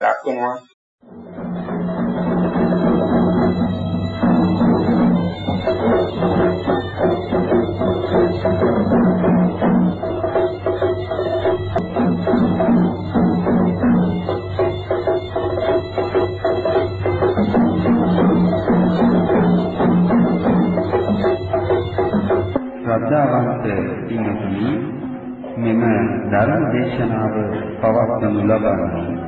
දක්වනවා. ශ්‍රද්ධාවන්ත පින්තුනි මෙම ධර්ම දේශනාව පවත්වනු ලබන්නේ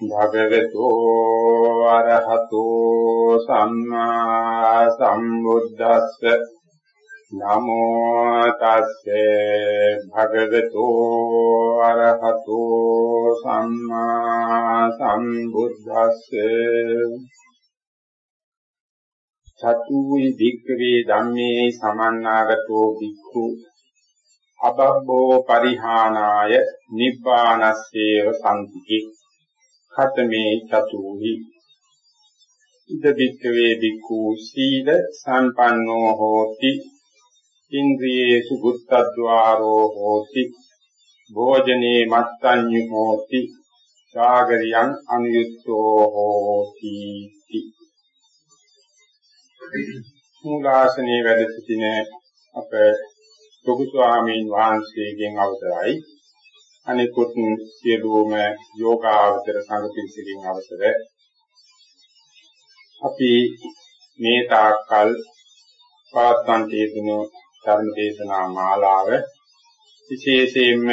භගවතු අරහතෝ සම්මා සම්බුද්දස්ස. නමෝ තස්සේ භගවතු අරහතෝ සම්මා සම්බුද්දස්සේ. චතුයි වික්ඛවේ ධම්මේ සමන්නාගතෝ වික්ඛු අබබ්බෝ පරිහානාය නිබ්බානස්සේව සම්තිකි ඛතමේ චතුහි ඉද වික්ඛවේ වික්ඛු සීල සම්පන්නෝ හෝති. ඉන්ද්‍රියේසු බුත්තද්වාරෝ හෝති. භෝජනේ මත්තඤ්ඤු හෝති. සාගරියං අනුයුක්තෝ හෝති මූලාසනේ වැඩ සිටින අප ලොකු ස්වාමීන් වහන්සේගෙන් අවසරයි. අනිකුත් සියලුම යෝගාවචර සංඝ පිරිසකින් අවසර අපි මේ තාක්කල් පවත්වන තේදුණු ධර්ම දේශනා මාලාව විශේෂයෙන්ම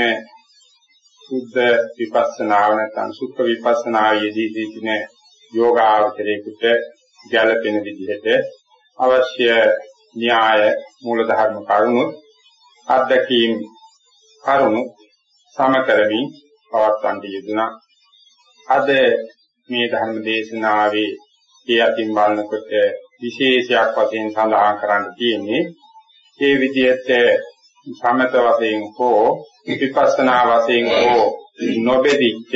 සුද්ධ විපස්සනාව නැත්නම් සුඛ විපස්සනායේදී සිටින යෝගාවචරයේකට ගැළපෙන විදිහට අවශ්‍ය න්‍යාය මූලධර්ම කරුණු අධ්‍යක්ීම් කරුණු සමකරමින් පවත්වන්න යෙදුණා. අද මේ ධර්ම දේශනාවේ ඒ අතින් බලනකොට විශේෂයක් වශයෙන් සඳහන් කරන්න තියෙන්නේ ඒ විදිහට සමත වශයෙන් හෝ විපස්සනා වශයෙන් හෝ නොබෙදිච්ච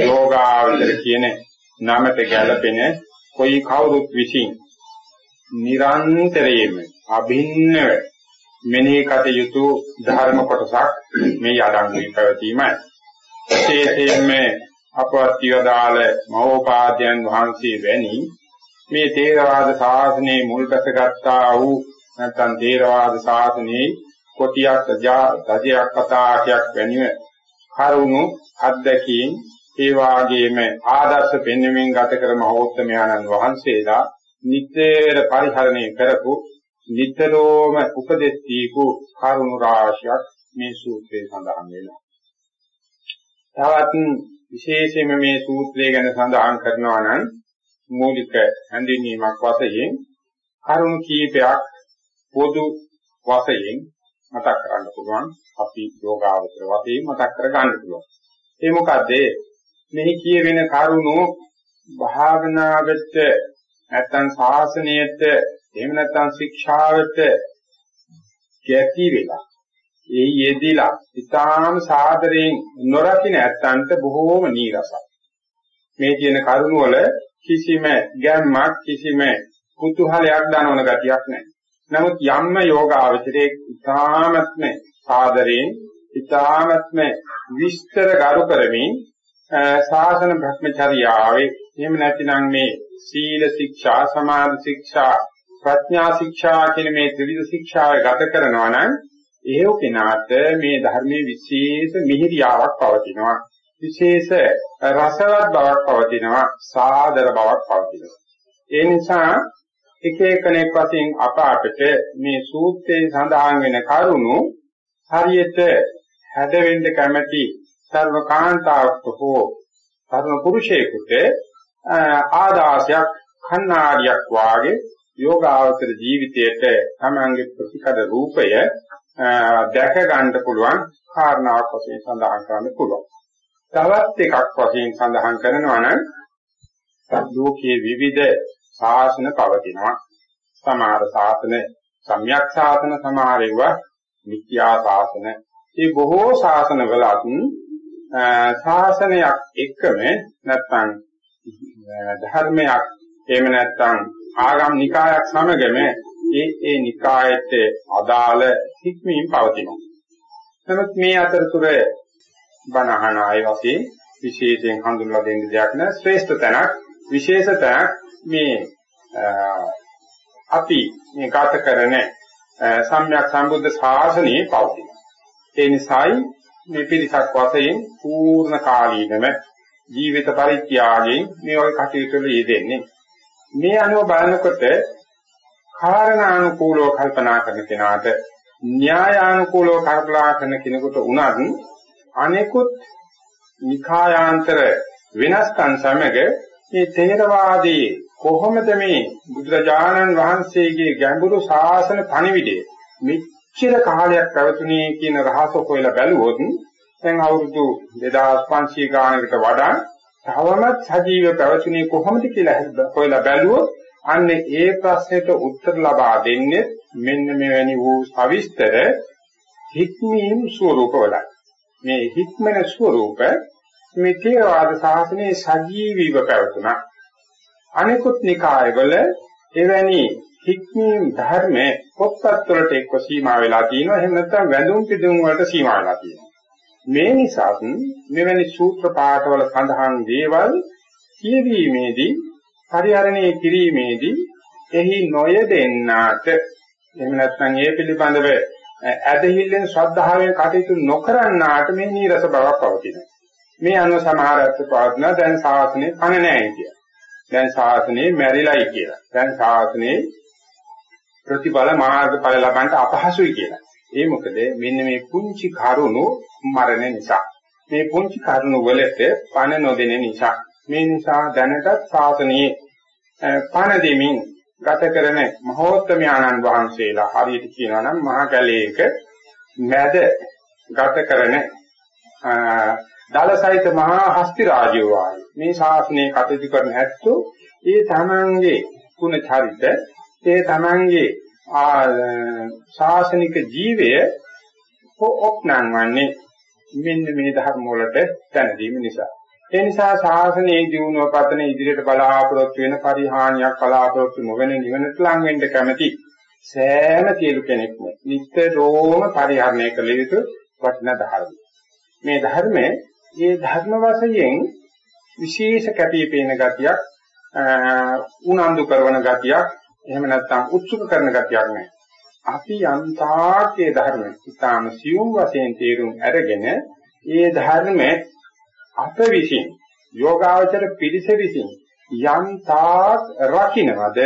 යෝගාවචර කියන නමට ගැලපෙන કોઈ කවුරුත් විසින් නිරන්තරයෙන්ම අභින්නව මෙනෙහි කටයුතු ධර්ම කොටසක් මේ යඩංගුවේ පැවතීමයි. විශේෂයෙන්ම අපවත් කියදාල මහෝපාද්‍යයන් වහන්සේ වැනි මේ තේරවාද ශාසනයේ මුල් බැසගත්තා වූ නැත්නම් තේරවාද ශාසනයේ කොටියක් දජයක් කතාවක් වැනිව කරුණු අත්දැකීම් ඒ වාගේම ආදර්ශ පෙන්වමින් ගත කර මහෝත්තමයන්න් වහන්සේලා නිතර පරිහරණය කරපු නිතරම උපදෙස් දීපු කරුණු රාශියක් මේ සූත්‍රයේ සඳහන් වෙනවා. තවත් විශේෂයෙන්ම මේ සූත්‍රය ගැන සඳහන් කරනවා නම් මූලික හැඳින්වීමක් වශයෙන් කරුණු කීපයක් පොදු වශයෙන් මතක් කරගන්න පුළුවන්. අපි යෝගාවචර වශයෙන් මතක් කරගන්න පුළුවන්. ඒ මොකද මෙහි කියවෙන කරුණු භාවනාවට නැත්නම් ශාසනයට එහෙම නැත්නම් ශික්ෂාවට ගැටි වෙලා ඒ යෙදිලා ඊටාම සාදරයෙන් නොරකින්න ඇත්තන්ට බොහෝම නීරසයි. මේ කියන කරුණ වල කිසිම ගැම්මක් කිසිම කුතුහලයක් දනවන ගතියක් නැහැ. නමුත් යම්ම යෝගාවචරයේ ඊටාමත්ම සාදරයෙන් ඊටාමත්ම විස්තර ගරු කරමින් ශාසන භ්‍රමචර්යාවේ එහෙම නැතිනම් මේ සීල ශික්ෂා සමාධි ශික්ෂා ප්‍රඥා ශික්ෂා කියන මේ ත්‍රිවිධ ශික්ෂාව ගත කරනවා නම් ඒව කෙනාට මේ ධර්මයේ විශේෂ මිහිරියාවක් පවතිනවා. විශේෂ රසවත් බවක් පවතිනවා. සාදර බවක් පවතිනවා. ඒ නිසා එක එකනෙක් වශයෙන් අප අපට මේ සූත්‍රයේ සඳහන් වෙන කරුණු හරියට හැදෙන්න කැමැති සර්වකාන්තාවක් හෝ තරුණ පුරුෂයෙකුට ආදාසයක් කන්නාඩියක් වාගේ යෝගාවචර ජීවිතයට තමංගේ ප්‍රතිකද රූපය දැක ගන්න පුළුවන් කාරණාවක් වශයෙන් සඳහන් කරන්න පුළුවන්. තවත් එකක් වශයෙන් සඳහන් කරනවා නම් ලෝකයේ විවිධ ශාසන පවතිනවා. සමහර ශාසන සම්‍යක් ශාසන සමහර ඒවා මිත්‍යා ශාසන. මේ බොහෝ ශාසනවලත් ශාසනයක් එක්කම නැත්නම් ධර්මයක් එහෙම නැත්නම් ආගම් නිකායක් සමගම ඒ ඒ නිකායට අදාළ හික්මීම් පවතිනවා. නමුත් මේ අතරතුර බණහන ආය වශයෙන් විශේෂයෙන් හඳුන්වලා දෙන්න දෙයක් නෑ ශ්‍රේෂ්ඨ තැනක් විශේෂ තැනක් මේ අපි මේ ගත කරන සම්්‍යක් සම්බුද්ධ ශාසනයේ පවතින. ඒ නිසායි මේ පිරිසක් වශයෙන් පූර්ණ කාලීනම ජීවිත පරිත්‍යාගයෙන් මේ වගේ කටයුතු වල යෙදෙන්නේ. මේ අනුව බලනකොට කාරණානුකූලව කල්පනා කරන කෙනාට න්‍යායානුකූලව කල්පනා කරන කෙනෙකුට උනත් අනෙකුත් නිකායාන්තර වෙනස්කම් සමග මේ තේරවාදී කොහොමද මේ බුදුරජාණන් වහන්සේගේ ගැඹුරු ශාසන පණිවිඩය මෙච්චර කාලයක් පැවතුනේ කියන රහස හොයලා බැලුවොත් දැන් අවුරුදු 2500 ගානකට වඩා තවමත් සජීව පැවතුනේ කොහොමද කියලා හොයලා බැලුවොත් අන්න ඒ ප්‍රශ්නෙට උත්තර ලබා දෙන්නේ මෙන්න මෙවැනි වූ සවිස්තර හික්මීම් ස්වරූපවලයි. මේ හික්මන ස්වරූප මේ තේරවාද ශාසනයේ සජීවීව පැවතුණා. අනිකුත් නිකායවල එවැනි හික්මීම් ධර්ම පොත්පත් වලට එක්ව සීමා වෙලා තියෙනවා. එහෙම නැත්නම් වැඳුම් පිදුම් වලට සීමා වෙලා තියෙනවා. මේ නිසා මෙවැනි සූත්‍ර පාඨවල සඳහන් දේවල් කියවීමේදී පරිහරණය කිරීමේදී එහි නොයදෙන්නාට එහෙම නැත්නම් ඒ පිළිබඳව ඇදහිල්ලෙන් ශ්‍රද්ධාවෙන් කටයුතු නොකරන්නාට මේ නීරස බවක් පවතිනවා. මේ අනුව සමහර අර්ථ පාදන දැන් ශාසනය කන නැහැ කිය. දැන් ශාසනය මැරිලයි කියලා. දැන් ශාසනය ප්‍රතිඵල මාර්ගඵල ලබන්න අපහසුයි කියලා. ඒ මොකද මෙන්න මේ පුංචි කරුණු මරණ නිසා. මේ පුංචි කරුණු වලට පණ නොදෙන නිසා. මේ නිසා දැනටත් ශාසනයේ පණ දෙමින් ගත කරන මහෝත්තමයන්න් වහන්සේලා හරියට කියනවා නම් මහා කැලේක මැද ගත කරන දලසහිත මහා හස්ති රාජ්‍යෝ වාගේ මේ ශාසනය කටයුතු කරන ඇත්තෝ ඒ තමන්ගේ ගුණ චරිත ඒ තමන්ගේ ශාසනික ජීවය ඔප්නන්වන්නේ මෙන්න මේ ධර්ම වලට දැනදීම නිසා ඒ නිසා ශාසනයේ දිනුව පතන ඉදිරියට බලාපොරොත්තු වෙන පරිහානියක් බලාපොරොත්තු නොවන නිවනට ලං වෙන්න කැමැති සෑම සියලු කෙනෙක්ම නිත්‍යදෝම පරිහරණය කළ යුතු වටිනා ධර්ම. මේ ධර්මයේ මේ ධර්ම වශයෙන් විශේෂ කැපිපේන ගතියක් උනන්දු කරන ගතියක් එහෙම නැත්නම් උත්සුක කරන ගතියක් නැහැ. අපි යම්තාකේ ධර්ම ඉතාම සියුම් වශයෙන් තේරුම් අරගෙන ඒ ධර්මයේ අප විසින් යෝගාවචර පිරිස විසින් යම් තාක් රකින්නවද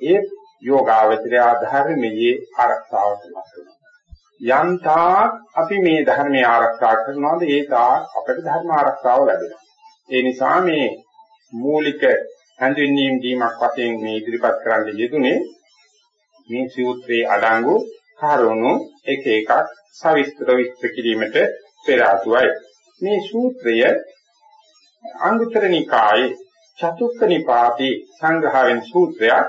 ඒ යෝගාවචරය ධර්මයේ ආරක්ෂාවට ලක් වෙනවා. යම් තාක් අපි මේ ධර්මයේ ආරක්ෂා කරනවාද? ඒ තාක් අපට ධර්ම ආරක්ෂාව ලැබෙනවා. ඒ නිසා මේ මූලික හඳුන්වීම් දීමක් වශයෙන් මේ ඉදිරිපත් කරන්න යෙදුනේ මේ සූත්‍රයේ අඩංගු කරුණු එක එකක් සවිස්තර විස්තර කිරීමට පෙර ආතුවයි මේ සූත්‍රය අංගුත්තර නිකායේ චතුක්ක නිපාතේ සංග්‍රහ වෙන සූත්‍රයක්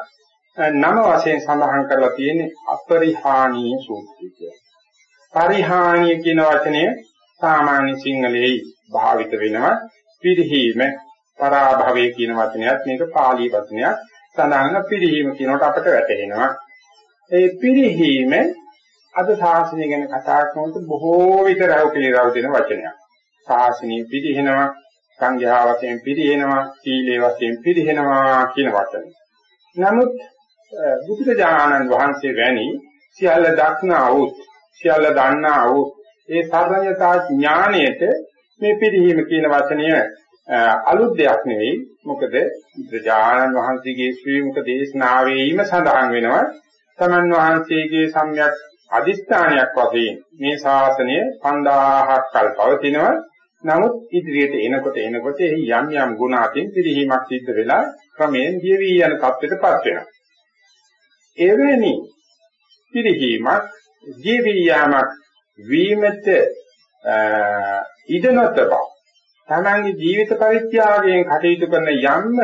නම වශයෙන් සඳහන් කරලා තියෙන්නේ අපරිහානීය සූත්‍රය කියලා. පරිහානීය කියන වචනය සාමාන්‍ය සිංහලයේ භාවිත වෙනවා පිරිහීම පරාභවය කියන වචනයත් මේක පාලි වචනයක් සඳහන් පිරිහීම කියනකොට අපට වැටහෙනවා. ඒ පිරිහීම අද ශාසනය ගැන කතා කරනකොට බොහෝ විට රැව් පිළිරව් දෙන වචනයක්. ශාසනය පිරිහෙනවා සංඝයා වශයෙන් පිරිහෙනවා සීලේ වශයෙන් පිරිහෙනවා කියන වචන. නමුත් බුදුරජාණන් වහන්සේ වැනි සියල්ල දක්නා වූ සියල්ල දන්නා වූ ඒ සර්වඥතා ඥාණයට මේ පිරිහීම කියන වචනය අලුත් දෙයක් නෙවෙයි මොකද බුදුරජාණන් වහන්සේගේ ශ්‍රී මුඛ දේශනාවෙහිම සඳහන් වෙනවා තමන් වහන්සේගේ සම්‍යක් අදිස්ථානයක් වශයෙන් මේ ශාසනය 5000ක් කල් පවතිනවා නමුත් ඉදිරියට එනකොට එනකොට එහි යම් යම් ගුණ අතින් පිළිහිමක් සිද්ධ වෙලා ක්‍රමයෙන් දියවි යන තත්ත්වයටපත් වෙනවා. එවැනි පිළිහිමක් දියවි යාමක් වීමට ඉඩ නොතබ තමන්ගේ ජීවිත පරිත්‍යාගයෙන් කටයුතු කරන යම්ම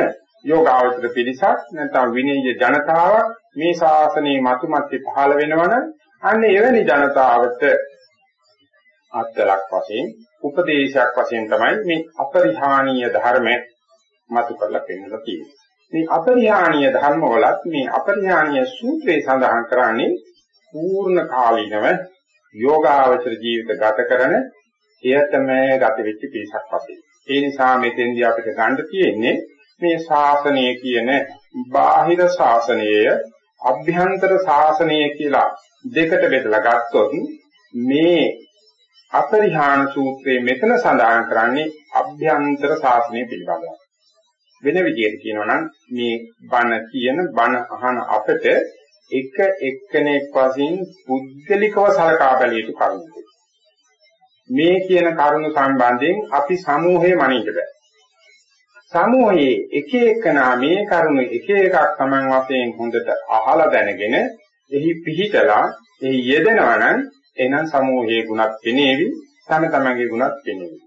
යෝගාවචර පිළිසක් නැත්නම් විනීය ජනතාවක් මේ ශාසනයේ මතුමැත්තේ පහළ වෙනවනම් අන්න එවැනි ජනතාවට අත්ලක් වශයෙන් උපදේශයක් වශයෙන් තමයි මේ අපරිහානීය ධර්ම මතු කරලා පෙන්නලා තියෙන්නේ. මේ අපරිහානීය ධර්ම වලත් මේ අපරිහානීය සූත්‍රයේ සඳහන් කරන්නේ පූර්ණ කාලීනව යෝගාවචර ජීවිත ගත කරන එයතම ගත වෙච්ච පිරිසක් වශයෙන්. ඒ නිසා මෙතෙන්දී අපිට ගන්න තියෙන්නේ මේ ශාසනය කියන බාහිර ශාසනයය අභ්‍යන්තර ශාසනය කියලා දෙකට බෙදලා ගත්තොත් මේ අපරිහාන සූත්‍රයේ මෙතන සඳහන් කරන්නේ අභ්‍යන්තර ශාසනය පිළිබඳව. වෙන විදිහට කියනවා නම් මේ බණ කියන බණ අහන අපට එක එක්කෙනෙක් වශයෙන් පුද්ගලිකව සලකා බැලිය යුතු කරුණු. මේ කියන කරුණු සම්බන්ධයෙන් අපි සමූහයේ මනින්න බෑ. සමූහයේ එක එකනා මේ කරුණු එක එකක් Taman වශයෙන් හොඳට අහලා දැනගෙන එහි පිහිටලා එහි යෙදෙනවා නම් එහෙනම් සමූහයේ ගුණත් පෙනේවි තම තමන්ගේ ගුණත් පෙනේවි.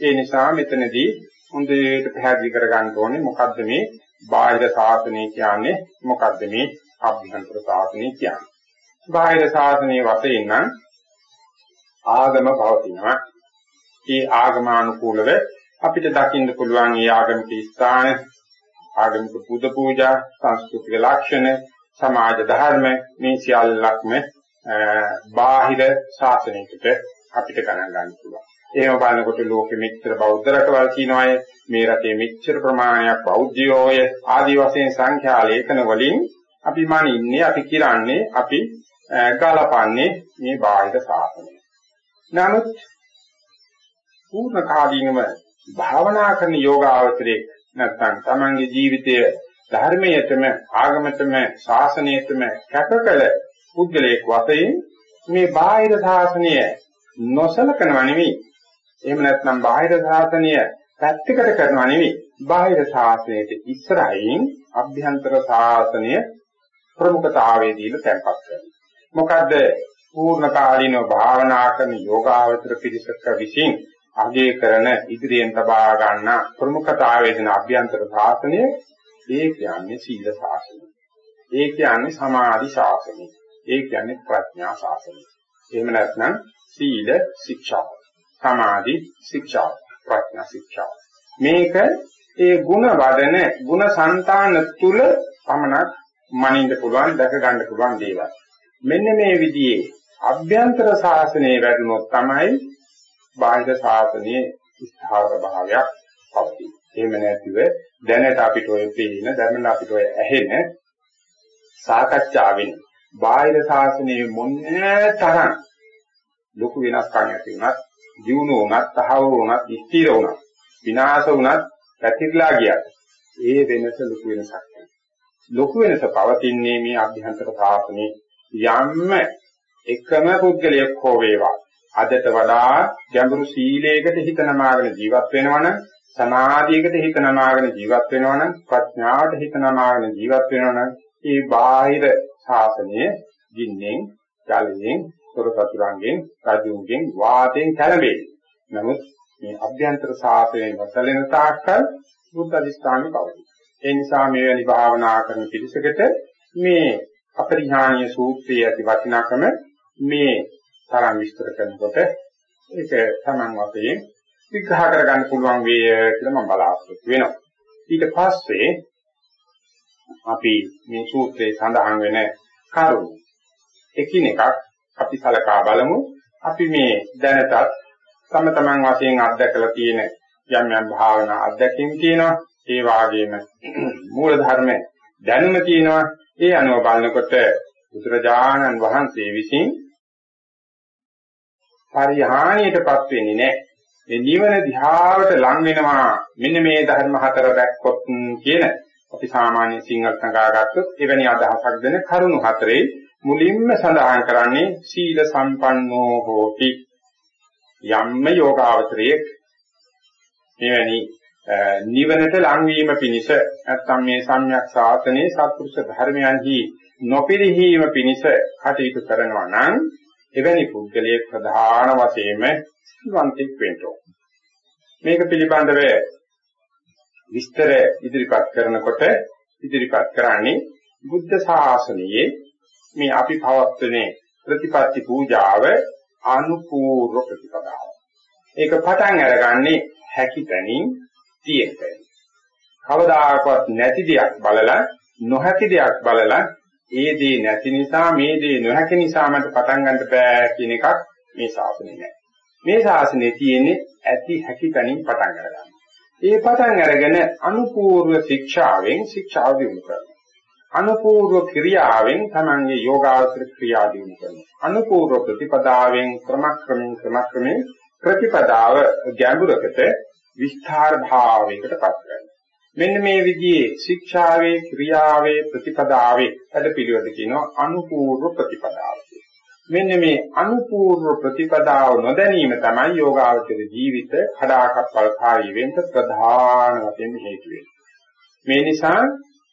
ඒ නිසා මෙතනදී හොඳට පැහැදිලි කරගන්න ඕනේ මොකද්ද මේ බාහිර සාසනය කියන්නේ මොකද්ද මේ අභ්‍යන්තර සාසනය කියන්නේ. බාහිර සාසනයේ වශයෙන් නම් ආගම පවතිනවා. ඒ ආගමානුකූලව අපිට දකින්න පුළුවන් ඒ ආගමික ස්ථාන, ආගමික පුද පූජා, සංස්කෘතික ලක්ෂණ, සමාජ ධර්ම මේ සියල්ලක්ම බාහිර ශාසනයකට අපිට ගණන් ගන්න පුළුවන්. එහෙම බලනකොට ලෝකෙ මෙච්චර බෞද්ධ රටවල් කියනවාය මේ රටේ මෙච්චර ප්‍රමාණයක් බෞද්ධයෝය ආදි වශයෙන් සංඛ්‍යා ලේඛන වලින් අපි මනින්නේ අපි කිරන්නේ අපි ගලපන්නේ මේ බාහිර ශාසනය. නමුත් පූර්ණ කාලීනව භාවනා කරන යෝගාවචරයේ නැත්නම් තමන්ගේ ජීවිතය ධර්මයටම ආගමතම ශාසනයටම කැපකල පුද්ගලයෙක් වශයෙන් මේ බාහිර ශාසනය නොසලකනවා නෙවෙයි එහෙම නැත්නම් බාහිර ශාසනය පැත්තකට කරනවා නෙවෙයි බාහිර ශාසනයට ඉස්සරහින් අභ්‍යන්තර ශාසනය ප්‍රමුඛතාවයේ දීලා තැන්පත් කරනවා. මොකද පූර්ණ කාලීනව භාවනා කරන යෝගාවචර පිරිසක විසින් අගය කරන ඉදිරියෙන් තබා ගන්න ප්‍රමුඛතාවය දෙන අභ්‍යන්තර ශාසනය ඒ කියන්නේ සීල ශාසනය. ඒ කියන්නේ සමාධි ශාසනය. ඒ කියන්නේ ප්‍රඥා ශාසනය. එහෙම නැත්නම් සීල ශික්ෂා, සමාධි ශික්ෂා, ප්‍රඥා ශික්ෂා. මේක ඒ ಗುಣ වදන, ಗುಣ సంతාන තුල පමණක් මනින්න පුළුවන්, දැක ගන්න පුළුවන් දේවල්. මෙන්න මේ විදිහේ අභ්‍යන්තර ශාසනයේ වැඩනොත් තමයි බාහිර ශාසනයේ ස්ථාවර භාවයක් පවතී. එහෙම නැතිව දැනට අපිට ඔය පේන දැනට අපිට ඔය ඇහෙන සාකච්ඡාවෙන් බාහිර ශාසනයේ මොන්නේ තරම් ලොකු වෙනස්කම් ඇති වුණත්, ජීවුන වුණත්, තහවුරු වුණත්, ස්ථිර වුණත්, විනාශ වුණත්, පැතිරලා ගියත් ඒ වෙනස ලොකු වෙනසක් නැහැ. ලොකු වෙනස පවතින්නේ මේ අභ්‍යන්තර ශාසනයේ යම්ම එකම පුද්ගලයෙක් හෝ වේවා අදට වඩා ගැඹුරු සීලයකට හිත නමාගෙන ජීවත් වෙනවනම් සමාධියකට හිත නමාගෙන ජීවත් වෙනවනම් ප්‍රඥාවට හිත නමාගෙන ජීවත් වෙනවනම් මේ බාහිර ශාසනය ගින්නෙන් ජලයෙන් සොරසතුරන්ගෙන් රජුන්ගෙන් වාතයෙන් කැළඹේ. නමුත් මේ අභ්‍යන්තර ශාසනයෙන් වසලෙන තාක්කල් බුද්ධ අධිෂ්ඨානෙ පවතී. ඒ නිසා මේ වැනි භාවනා කරන පිළිසකට මේ අපරිහානීය සූත්‍රයේ ඇති වටිනාකම මේ තරම් විස්තර කරනකොට ඒක Taman වශයෙන් විග්‍රහ කරගන්න පුළුවන් වේය කියලා මම බලාපොරොත්තු වෙනවා. ඊට පස්සේ අපි මේ සූත්‍රයේ සඳහන් වෙන කරුණු එකිනෙකක් අපි සලකා බලමු. අපි මේ දැනටත් තම තමන් වශයෙන් අත්දැකලා තියෙන යම් යම් භාවනා අත්දැකීම් තියෙනවා. ඒ වාගේම මූල ධර්ම දැනුම තියෙනවා. ඒ අනුව බලනකොට බුදුරජාණන් වහන්සේ විසින් පරිහානියටපත් වෙන්නේ නැහැ. මේ නිවන දිහාවට ලං වෙනවා මෙන්න මේ ධර්ම හතර දැක්කොත් කියන අපි සාමාන්‍ය සිංහල සංගාගත්තොත් එවැනි අදහසක් දෙන කරුණු හතරේ මුලින්ම සඳහන් කරන්නේ සීල සම්පන්නෝ හෝති යම්ම යෝගාවචරයේ මෙවැනි නිවනට ලං වීම පිණිස නැත්නම් මේ සම්‍යක් සාසනයේ සත්පුරුෂ ධර්මයන්හි නොපිරිහීම පිණිස කටයුතු කරනවා නම් එවැනි පුද්ගලයෙක් ප්‍රධාන වශයෙන්ම සිල්වන්තෙක් වෙන්න ඕන. මේක පිළිබඳව විස්තර ඉදිරිපත් කරනකොට ඉදිරිපත් කරන්නේ බුද්ධ ශාසනයේ මේ අපි පවත්වනේ ප්‍රතිපත්ති පූජාව අනුපූර්ව ප්‍රතිපදාව. ඒක පටන් අරගන්නේ හැකි තැනින් තියෙන්න. කවදාකවත් නැති දෙයක් බලලා නොහැකි දෙයක් බලලා ඒ දේ නැති නිසා මේ දේ නොහැකි නිසා මට පටන් ගන්න බෑ කියන එකක් මේ ශාසනයේ නැහැ. මේ ශාසනයේ තියෙන්නේ ඇති හැකි තැනින් පටන් ගන්න. ඒ පටන් අරගෙන අනුපූර්ව ශික්ෂාවෙන් ශික්ෂාව දිනු කරනවා. අනුපූර්ව ක්‍රියාවෙන් තමන්ගේ යෝගාවචර ක්‍රියා දිනු කරනවා. අනුපූර්ව ප්‍රතිපදාවෙන් ක්‍රමක්‍රමයෙන් ක්‍රමක්‍රමයෙන් ප්‍රතිපදාව ගැඹුරකට විස්තර භාවයකට පත් කරනවා. මෙන්න මේ විදිහේ ශික්ෂාවේ ක්‍රියාවේ ප්‍රතිපදාවේ වැඩ පිළිවෙල කියනවා අනුපූර්ව ප්‍රතිපදාව. මෙන්න මේ අනුපූර්ව ප්‍රතිපදාව නොදැනීම තමයි යෝගාවචර ජීවිත කඩාකප්පල් කාරී වෙන්න ප්‍රධාන වශයෙන් හේතු වෙන්නේ. මේ නිසා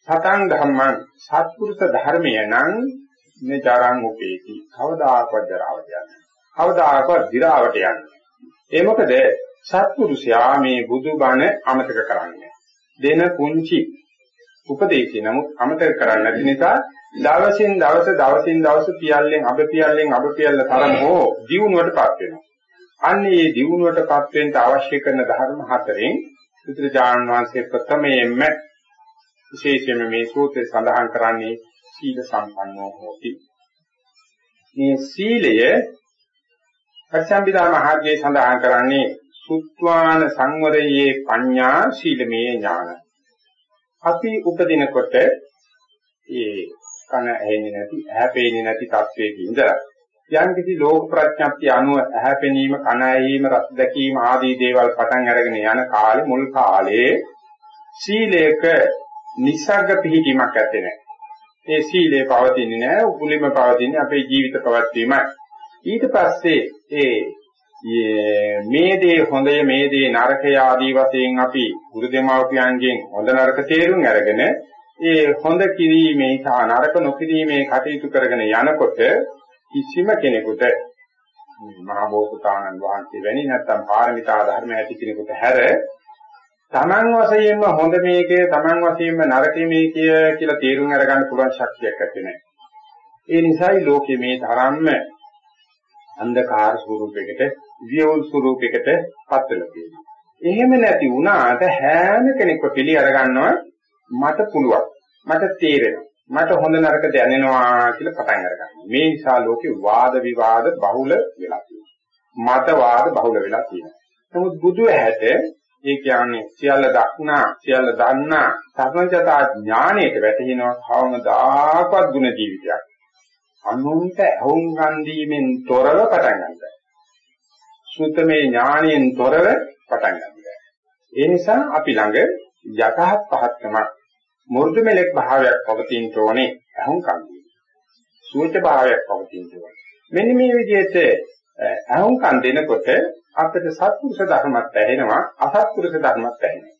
සතං ධම්මං සත්පුරුෂ ධර්මය නම් මෙතරම් උපේති. කවදාකවත් ජරාවට යන්නේ. කවදාකවත් දි รา වට යන්නේ. ඒ මොකද සත්පුරුෂයා මේ බුදුබණ අමතක කරන්නේ. දෙන පුංචි උපදේශي නමුත් අමතක කරන්නේ නැති නිසා දවසින් දවස දවසින් දවස පියල්ලෙන් අබ පියල්ලෙන් අබ පියල්ල තරම හෝ දියුණුවටපත් වෙනවා. අන්න ඒ දියුණුවටපත් වෙන්න අවශ්‍ය කරන ධර්ම හතරෙන් බුදුරජාණන් වහන්සේ ප්‍රථමයෙන්ම විශේෂයෙන්ම මේ සූත්‍රය සඳහන් කරන්නේ සීල සම්පන්නෝ හෝති. මේ සීලය පරිසම්බිදා මහර්ගයේ සඳහන් කරන්නේ සුත්වාන සංවරයේ පඤ්ඤා සීලමේ ඥාන. අපි උපදිනකොට ඒ කන ඇහෙන්නේ නැති, ඇහැ පේන්නේ නැති තත්වයක ඉඳලා යම් කිසි ලෝක ප්‍රඥප්තිය අනුව ඇහැ පෙනීම, කන ඇහිීම, රස දැකීම ආදී දේවල් පටන් අරගෙන යන කාලේ මුල් කාලේ සීලයක නිසග්ග පිහිටීමක් ඇත්තේ නැහැ. ඒ සීලය පවතින්නේ නැහැ, උකුලිම පවතින්නේ අපේ ජීවිත පවත්වීමයි. ඊට පස්සේ ඒ මේ දේ හොඳය මේ දේ නරකය ආදී වශයෙන් අපි ගුරු දෙමාපියන්ගෙන් හොඳ නරක තේරුම් අරගෙන ඒ හොඳ කිරීමේ සහ නරක නොකිරීමේ කටයුතු කරගෙන යනකොට කිසිම කෙනෙකුට මහා බෝසතාණන් වහන්සේ වැනි නැත්නම් පාරමිතා ධර්ම ඇති කෙනෙකුට හැර තමන් වශයෙන්ම හොඳ මේකේ තමන් වශයෙන්ම නරක මේකය කියලා තේරුම් අරගන්න පුළුවන් ශක්තියක් ඇත්තේ නැහැ. ඒ නිසායි ලෝකයේ මේ තරම්ම අන්ධකාර ස්වරූපයකට වියෝල් ස්වරූපයකට පත් වෙලා තියෙනවා. එහෙම නැති වුණාට හැම කෙනෙක්ව පිළි අරගන්නවා මට පුළුවන්. මට තේරෙනවා. මට හොඳ නරක දැනෙනවා කියලා පටන් අරගන්නවා. මේ නිසා ලෝකේ වාද විවාද බහුල වෙලා තියෙනවා. මත වාද බහුල වෙලා තියෙනවා. නමුත් බුදු ඇහැට ඒ කියන්නේ සියල්ල දක්නා සියල්ල දන්නා සර්වඥතා ඥාණයට වැටෙනවා කවමදාකවත් ගුණ ජීවිතයක්. අනුන්ට ඇහුම් ගන් දීමෙන් තොරව පටන් ගන්නවා. සුතමේ ඥාණයෙන් තොරව පටන් ගන්නවා. ඒ නිසා අපි ළඟ යටහත් පහත්කමක් මුර්ධ මෙලෙක් භාවයක් පවතින තෝනේ අහුම්කම් සුවච භාවයක් පවතින තෝනේ මෙන්න මේ විදිහට අහුම්කම් දෙනකොට අපිට සත්පුරුෂ ධර්මයක් ඇහෙනවා අසත්පුරුෂ ධර්මයක් ඇහෙනවා.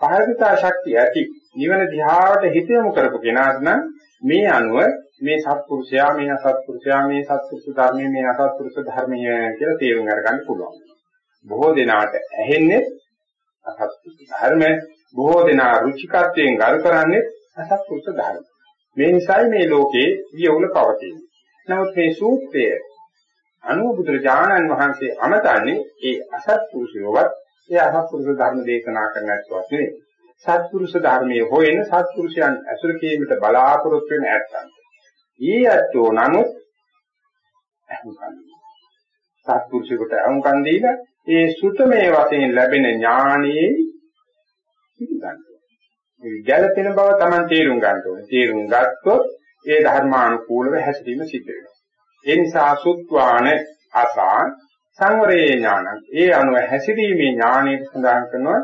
පහවිතා ශක්තිය ඇති නිවන දිහාවට හිත යොමු කරපු කෙනාට නම් මේ අනුව මේ සත්පුරුෂයා මේ අසත්පුරුෂයා මේ සත්පුරුෂ ධර්මයේ මේ අසත්පුරුෂ ධර්මය කියලා තේරුම් අරගන්න පුළුවන් බොහෝ දෙනාට ඇහෙන්නේ අසත්පුරුෂ ධර්ම බොහෝ දෙනා රුචිකත්වයෙන් ගරු කරන්නේ අසත්පුරුෂ ධර්ම. මේ නිසායි මේ ලෝකේ වියවුල පවතින්නේ. නමුත් මේ සූත්‍රය අනුව බුදුරජාණන් වහන්සේ අමතන්නේ ඒ අසත්පුරුෂයවත් ඒ අසත්පුරුෂ ධර්ම දේශනා කරන්නටවත් නෙවෙයි. සත්පුරුෂ ධර්මයේ හොයන සත්පුරුෂයන් ඇසුරු කිරීමට බලාපොරොත්තු වෙන ඇත්තන්. ඊ ඇත්තෝ නමුත් අහුම්කන්. සත්පුරුෂයෙකුට අහුම්කන් දීලා ඒ සුතමේ වශයෙන් ලැබෙන ඥානයේ පිළිගන්න. මේ ගැළපෙන බව Taman තේරුම් ගන්න ඕනේ. තේරුම් ගත්තොත් ඒ ධර්මානුකූලව හැසිරීම සිද්ධ වෙනවා. ඒ නිසා සුත්වාන ආසා සංවරේ ඥානං ඒ අනුව හැසිරීමේ ඥානයට සඳහන් කරනවා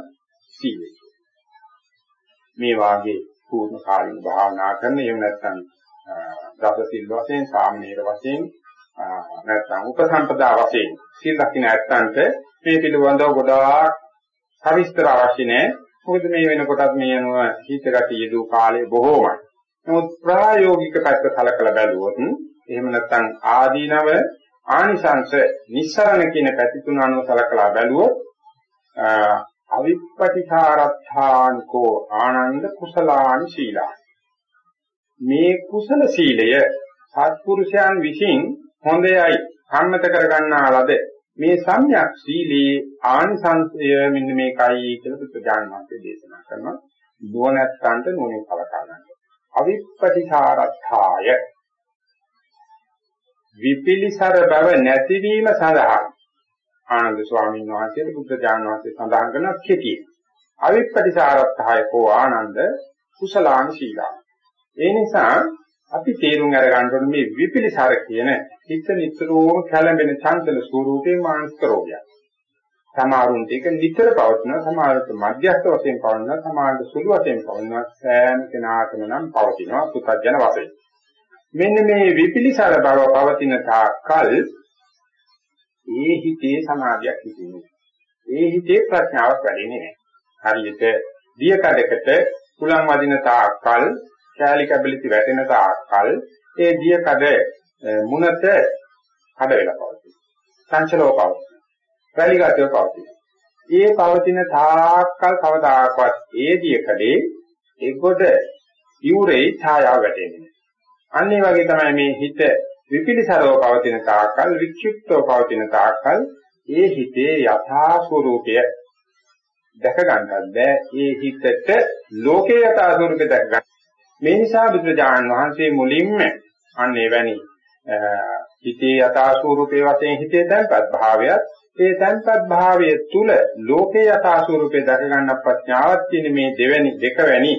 සීලය. මේ වාගේ පූර්ණ කාලික භාවනා කරන එහෙම නැත්නම් දස සිල් වශයෙන් සාමනීර වශයෙන් නැත්නම් උපසම්පදා වශයෙන් සීල් දකින්න ඇත්තන්ට මේ පිළිබඳව ගොඩාක් සවිස්තර අවශ්‍ය නැහැ. මොකද මේ වෙනකොටත් මේ අනුව හිතගත යුතු කාලය බොහෝමයි. නමුත් ප්‍රායෝගික පැත්ත සලකලා බැලුවොත් එහෙම නැත්නම් ආදීනව ආනිසංශ නිස්සරණ කියන පැති තුන අනුව සලකලා බැලුවොත් අවිප්පටිසාරත්ථාන්කෝ ආනන්ද කුසලානි සීලානි මේ කුසල සීලය සත්පුරුෂයන් විසින් හොඳයයි සම්මත කරගන්නා ලද මේ සම්‍යක් සීලේ ආනිසංසය මෙන්න මේකයි කියලා බුදුජානක මහත්තයා දේශනා කරනවා නුවණැත්තන්ට නුවණින් කලකා ගන්න. අවිප්පටිසාරත්ථාය විපිලිසර බව නැතිවීම සඳහා ආනන්ද ස්වාමීන් වහන්සේ බුදුජානක වහන්සේ සඳහන් කරන කෙටි අවිප්පටිසාරත්ථාය කෝ ආනන්ද කුසලාං සීලා. ඒ නිසා අපි තේරුම් අරගන්න ඕනේ මේ විපිලිසර කියන හිත නිතරම කැළඹෙන චංචල ස්වරූපේ මානසික රෝගයක්. සමහරුන්ට ඒක නිතර පවතින සමහරට මධ්‍යස්ථ වශයෙන් පවතින සමහරට සුළු වශයෙන් පවතින සෑම කෙනාටම නම් පවතිනවා පුතඥ වශයෙන්. මෙන්න මේ විපිලිසර බව පවතින තාක්කල් ඒ හිතේ සමාධියක් හිතෙන්නේ. ඒ හිතේ ප්‍රඥාවක් වැඩෙන්නේ නැහැ. හරියට දිය කඩකට කුලං වදින තාක්කල් කෑලි කැබලිති වැටෙන තාක්කල් ඒ දිය කඩ මුනත කඩ වෙලා පවතී. සංචලව පවතී. වැලිගතව පවතී. ඒ පවතින තාක්කල් කවදාකවත් ඒ දිය කඩේ එක්කොට යූරේ ඡායාව වැටෙන්නේ. අන්න ඒ වගේ තමයි මේ හිත විපිලිසරව පවතින තාක්කල් වික්ෂිප්තව පවතින තාක්කල් ඒ හිතේ යථා ස්වરૂපය දැක ගන්නත් බෑ ඒ හිතට ලෝකේ යථා ස්වરૂපය දැක ගන්න මේ නිසා බුදුරජාණන් වහන්සේ මුලින්ම අන්න එවැනි හිතේ යථා ස්වરૂපේ වශයෙන් හිතේ තැන්පත් භාවයත් ඒ තැන්පත් භාවය තුල ලෝකේ යථා ස්වરૂපේ දැක ගන්න ප්‍රඥාවක් තියෙන මේ දෙවැනි දෙකවැනි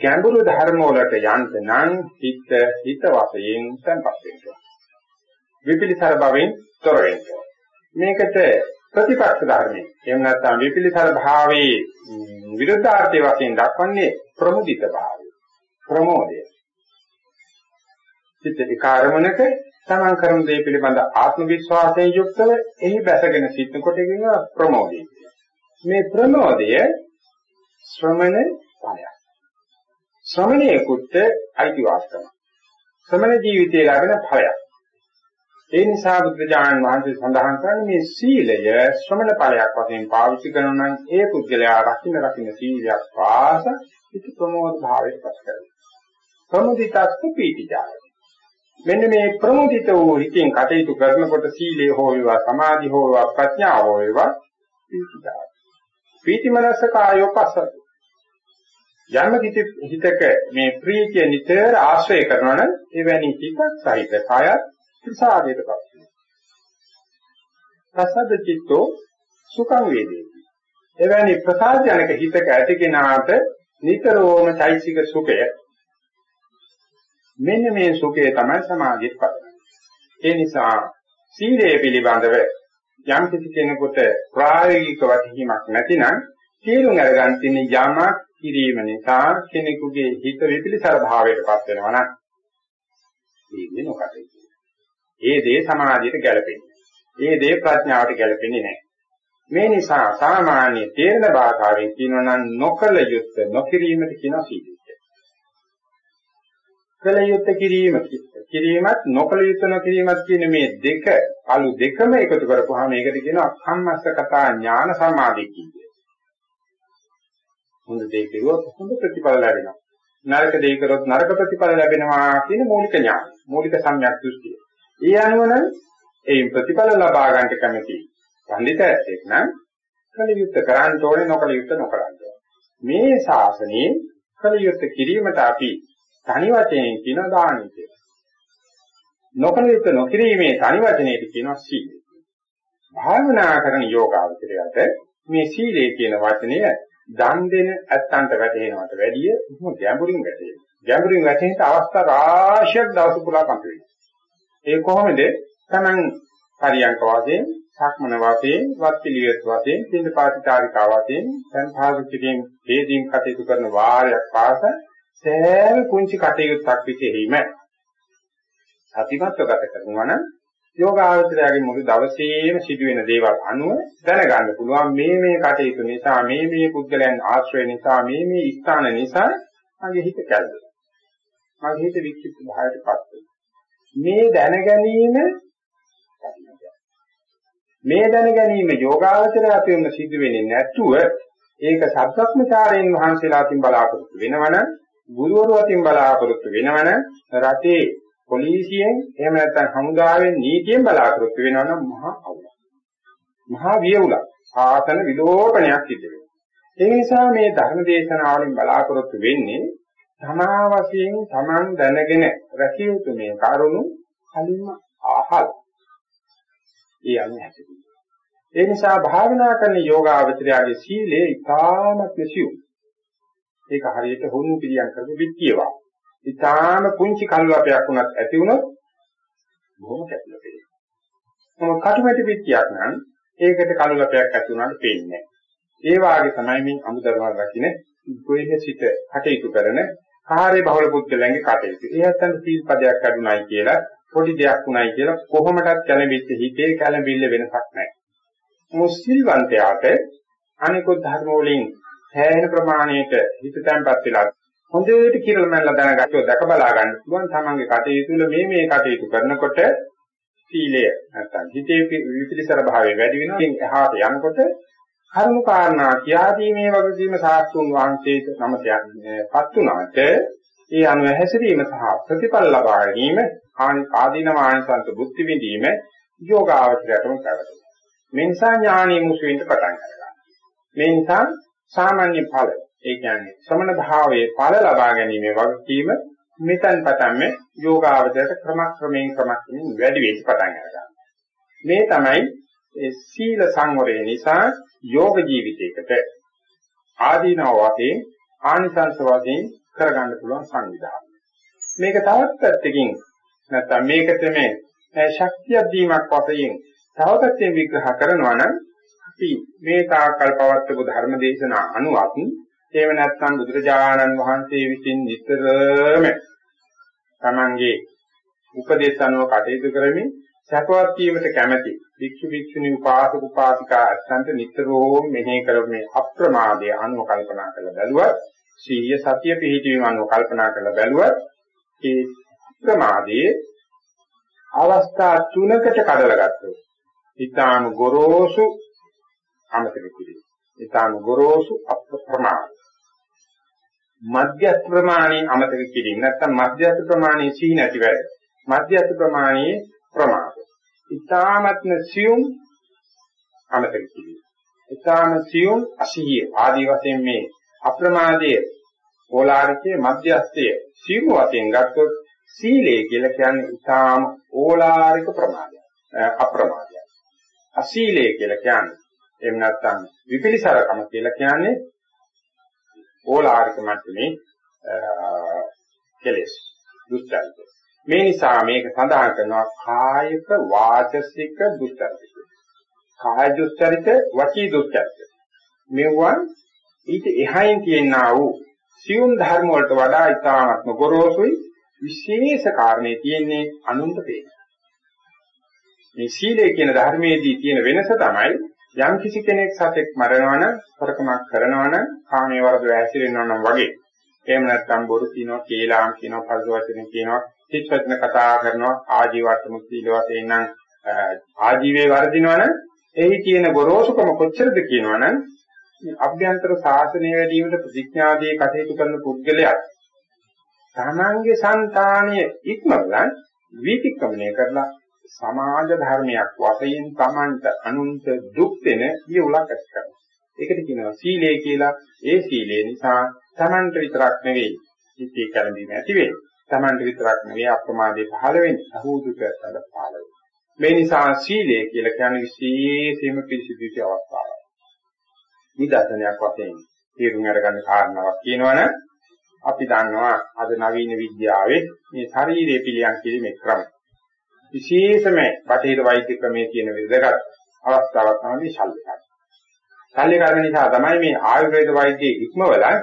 ගැඹුරු ධර්ම වලට යන්ත නම් හිත හිත වශයෙන් තැන්පත් වෙනවා විපිලිසර භවෙන් තොර වෙනවා මේකට ප්‍රතිපක්ෂ ධර්මයේ. එහෙම නැත්නම් විපිලිසර භාවයේ විරුද්ධාර්ථය වශයෙන් දක්වන්නේ ප්‍රමුදිත භාවය. ප්‍රමෝදය. චිත්ත විකාරමනක තමන් කරන දේ පිළිබඳ ආත්ම විශ්වාසයෙන් යුක්තව එහි බැසගෙන සිටනකොට කියනවා ප්‍රමෝදය මේ ප්‍රමෝදය ශ්‍රමණ ඵලයක්. ශ්‍රමණේකුට අයිතිවාසිකම. ශ්‍රමණ ජීවිතයේ ලැබෙන ඵලයක්. ඒ නිසා බුදුජානක වහන්සේ සඳහන් කරන්නේ මේ සීලය ශ්‍රමණ ඵලයක් වශයෙන් පාවිච්චි කරනවා නම් ඒ පුද්ගලයා රකින්න රකින්න සීලයක් පාස ඉති ප්‍රමෝද භාවයට පත් කරනවා. ප්‍රමුදිතස්ස පීතිජාය. මෙන්න මේ ප්‍රමුදිත වූ හිතින් කටයුතු කරනකොට සීලය හෝ වේවා සමාධි හෝ වේවා ප්‍රඥාව හෝ වේවා පීතිජාය. පීතිමනස කායෝ පස්සති. යම් හිතක මේ ප්‍රීතිය නිතර ආශ්‍රය කරනවා නම් එවැනි හිතක් සහිත කායත් ප්‍රසාදයටපත් වෙනවා. ප්‍රසද්ද චිත්තෝ සුඛං වේදේති. එවැනි ප්‍රසාදජනක හිතක ඇති කෙනාට නිතරම චෛසික සුඛය මෙන්න මේ සුඛය තමයි සමාධියට පදනම. ඒ නිසා සීලය පිළිබඳව යම් කිසි කෙනෙකුට ප්‍රායෝගික වටහීමක් නැතිනම් තේරුම් අරගන්න තියෙන යමක් කිරීම නිසා කෙනෙකුගේ හිත විපිලිසර භාවයටපත් වෙනවා නම් ඒන්නේ නොකටයි. ඒ දේ සමාධියට ගැලපෙන්නේ. ඒ දේ ප්‍රඥාවට ගැලපෙන්නේ නැහැ. මේ නිසා සාමාන්‍ය තේරන භාෂාවෙන් කියනවා නම් නොකල යුත්ත නොකිරීමට කියන සීලය. කල යුත්ත කිරීම කිරීමත් නොකල යුත්ත නොකිරීමත් කියන මේ දෙක අලු දෙකම එකතු කරපුවාම මේකට කියනවා කම්මස්සකතා ඥාන සමාධිය කියන්නේ. හොඳ දේ කෙරුවොත් හොඳ ප්‍රතිඵල ලැබෙනවා. නරක දේ කරොත් නරක ප්‍රතිඵල ලැබෙනවා කියන මූලික ඥාන. මූලික සම්‍යක් දෘෂ්ටිය. ඒ අනුව නම් ඒ ප්‍රතිඵල ලබා ගන්නට කැමති පඬිතෙක් නම් කල යුත්ත කරන්න ඕනේ නොකල යුත්ත නොකරන්න මේ ශාසනයේ කල යුත්ත කිරීමට අපි තනි වචනයෙන් කියන දානි කියලා. නොකල යුත්ත නොකිරීමේ තනි වචනයට කියනවා සීලය. භාවනා කරන යෝගාවචරයට මේ සීලය කියන වචනය දන් දෙන ඇත්තන්ට වැටෙනවට වැඩිය ගැඹුරින් වැටෙනවා. ගැඹුරින් වැටෙන්න අවස්ථා රාශියක් දවස පුරා කම්ප වෙනවා. ඒ කොහොමද? Taman පරියංක වාදයෙන්, සක්මන වාදයෙන්, වත්තිලියත් වාදයෙන්, පින්ද පාතිකාරිකා වාදයෙන්, සංඛාවිතකින් හේදීන් කටයුතු කරන වාරයක් පාස සෑම කුංචි කටයුත්තක් විශේෂීම සතිමත්ව ගත කරනවා නම් යෝගාවචරයාගේ මුළු දවසේම සිදුවෙන දේවල් අනුව දැනගන්න පුළුවන් මේ මේ කටයුතු නිසා මේ මේ පුද්ගලයන් ආශ්‍රය නිසා මේ මේ ස්ථාන නිසා මගේ හිත කැළඹෙනවා. මගේ හිත වික්ෂිප්ත භාවයටපත් වෙනවා. මේ දැන ගැනීම මේ දැන ගැනීම යෝගාවචරය අතින් සිද්ධ වෙන්නේ නැතුව ඒක සත්‍වක්මචාරයෙන් වහන්සේලා අතින් බලාපොරොත්තු වෙනවනම් ගුරුවරු අතින් බලාපොරොත්තු වෙනවනම් රටේ පොලිසියෙන් එහෙම නැත්නම් හමුදාවෙන් නීතියෙන් බලාපොරොත්තු වෙනවනම් මහා අවුලක්. මහා වියවුලක්. සාසන විලෝපනයක් සිද්ධ වෙනවා. ඒ නිසා මේ ධර්ම දේශනාවලින් බලාපොරොත්තු වෙන්නේ තමා වශයෙන් Taman දැනගෙන රැකිය යුතු මේ කරුණු කලින්ම අහල්. ඒ අනුව හැදෙන්නේ. ඒ නිසා භාවනා කරන යෝගාවචරයාගේ සීලය ඉතාමත් සියුම්. ඒක හරියට හොනු පිළියම් කරපු විත්තියවා. ඉතාම පුංචි කල්වපයක් වුණත් ඇති වුණොත් බොහොම කැපිලා පේනවා. මොකද කටුමැටි විත්තියක් නම් ඒකට කල්වපයක් ඇති වුණාට පේන්නේ නැහැ. ඒ වාගේ තමයි මේ අමුදරුවන් රකින්න කොහෙද සිට කටයුතු කරන කාර්ය බහුල පුද්ගලයන්ගේ කටයුතු. ඒ නැත්තම් සීල් පදයක් අඩුණයි කියලා පොඩි දෙයක් උණයි කියලා කොහොමදත් කැළඹිච්ච හිතේ කැළඹිල්ල වෙනසක් නැහැ. මුස්ලිම්වන්තයාට අනිකුත් ධර්ම වලින් හැයෙන ප්‍රමාණයට හිත තැම්පත් වෙලා හොඳට කිරල මැල්ල දැනගත්තොත් දැක බලා ගන්න පුළුවන් තමන්ගේ කටයුතු වල මේ මේ කටයුතු කරනකොට සීලය නැත්තම් හිතේ විපිලිසර භාවය වැඩි වෙනවා. ඉතින් එහාට යනකොට කරුණු කාරණා කියාදීමේ වගකීම සාස්තුන් වහන්සේට නමතයන්පත් උනාට ඒ අනුව හැසිරීම සහ ප්‍රතිඵල ලබා ගැනීම ආදීනව ආනිසංස බුද්ධි විඳීම යෝගාවචරයටම කරගන්නවා. මේ නිසා ඥානීය මුසුවින්ට පටන් ගන්නවා. මේ නිසා සාමාන්‍ය ඵල ඒ කියන්නේ ශ්‍රමණ භාවයේ ඵල ලබා ගැනීමේ වගකීම මෙතෙන් පටන්ම යෝගාවචරයට ක්‍රමක්‍රමයෙන් ක්‍රමක්‍රමයෙන් වැඩි වෙන්න පටන් ගන්නවා. මේ තමයි ඒ සීල සංවරය නිසා යෝග ජීවිතයකට ආදීනව වශයෙන් ආනිසංස වශයෙන් කරගන්න පුළුවන් සංවිධානය. මේක තවත් පැත්තකින් නැත්නම් මේකට මේ ශක්තිය දීමක් වශයෙන් තව පැත්තෙන් විග්‍රහ කරනවා නම් අපි මේ තාකල් පවත්වපු ධර්ම දේශනා අනුවත් එහෙම නැත්නම් බුදුරජාණන් වහන්සේ විසින් නිතරම තමන්ගේ උපදේශ අනුව කටයුතු කරමින් සැපවත් වීමට කැමැති භික්ෂු භික්ෂුණී උපාසක උපාසිකා අත්‍යන්ත නිතරම මෙහෙ කරන්නේ අප්‍රමාදය අනුව කල්පනා කරලා බැලුවත් සීය සතිය පිහිටීම අනුව කල්පනා කරලා බැලුවත් ඒ අප්‍රමාදයේ අවස්ථා තුනකට කඩලා ගත්තොත් ඊටාම ගොරෝසු අමතක කිරීම. ඊටාම ගොරෝසු අප්‍රමාද. මධ්‍යස්ථ ප්‍රමාණී අමතක කිරීම. නැත්නම් මධ්‍යස්ථ ප්‍රමාණී සීන ඇති වැඩ. මධ්‍යස්ථ ප්‍රමාණී ප්‍රමාද. ඊටාමත්ම සියුම් අමතක කිරීම. ඊටාම සියුම් අසිහිය ආදී වශයෙන් මේ අප්‍රමාදයේ ඕලාරිකයේ මධ්‍යස්ථයේ සියුම් වශයෙන් ගත්තොත් සීලය කියලා කියන්නේ ඊටාම ඕලාරික ප්‍රමාදයක්. අප්‍රමාදයක්. අසීලය කියලා කියන්නේ එහෙම නැත්නම් විපිලිසරකම කියලා කියන්නේ ඕලාරික මට්ටමේ කෙලෙස් දුස්චරිත. මේ නිසා මේක සඳහන් කරනවා කායික වාචසික දුස්චරිත. කාය දුස්චරිත වචී දුස්චරිත. මෙවන් ඊට එහයින් තියෙනා වූ සියුම් ධර්ම වලට වඩා ඉතාමත්ම ගොරෝසුයි විශේෂ කාරණේ තියෙන්නේ අනුන්ට පේන. මේ සීලය කියන ධර්මයේදී තියෙන වෙනස තමයි යම් කිසි කෙනෙක් සතෙක් මරනවා නම් හොරකමක් කරනවා නම් කාමයේ වරද වැසිරෙනවා නම් වගේ එහෙම නැත්නම් බොරු කියනවා කේලාම් කියනවා පරිස වචන කියනවා සිත්වත්න කතා කරනවා ආජීවර්තම සීල වශයෙන් නම් ආජීවයේ වර්ධිනවනම් එහි තියෙන ගොරෝසුකම කොච්චරද කියනවනම් අභ්‍යන්තර ශාසනය වැඩිවීමට ප්‍රතිඥාදී කටයුතු කරන පුද්ගලයා තමන්ගේ సంతානය ඉක්මවලා වීතික්‍රමණය කරලා සමාජ ධර්මයක් වශයෙන් Tamanට අනුන්ට දුක් දෙන වියුලක් ඇති කරනවා. ඒකට කියනවා සීලය කියලා. ඒ සීලය නිසා Tamanට විතරක් නෙවෙයි සිතේ කැළඹීම ඇති වෙන්නේ. Tamanට විතරක් නෙවෙයි අප්‍රමාදයේ පහළ වෙන්නේ. අහුදුක පහළ වෙන්නේ. මේ නිසා සීලය කියලා කියන්නේ විශේෂයෙන්ම පිළිසිදුච්ච අවස්ථාවක්. නිදර්ශනයක් වශයෙන් තේරුම් අරගන්න කාරණාවක් කියනවනම් අපි දන්නවා අද නවීන විද්‍යාවේ මේ ශරීරය පිළියම් කිරීමේ ක්‍රම. විශේෂම බටහිර වෛද්‍ය ක්‍රමයේ තියෙන විදගත් අවස්ථාවක් තමයි ශල්‍ය කර්ම. ශල්‍ය කර්ම නිසා තමයි මේ ආයුර්වේද වෛද්‍යයේ ඉක්මවලා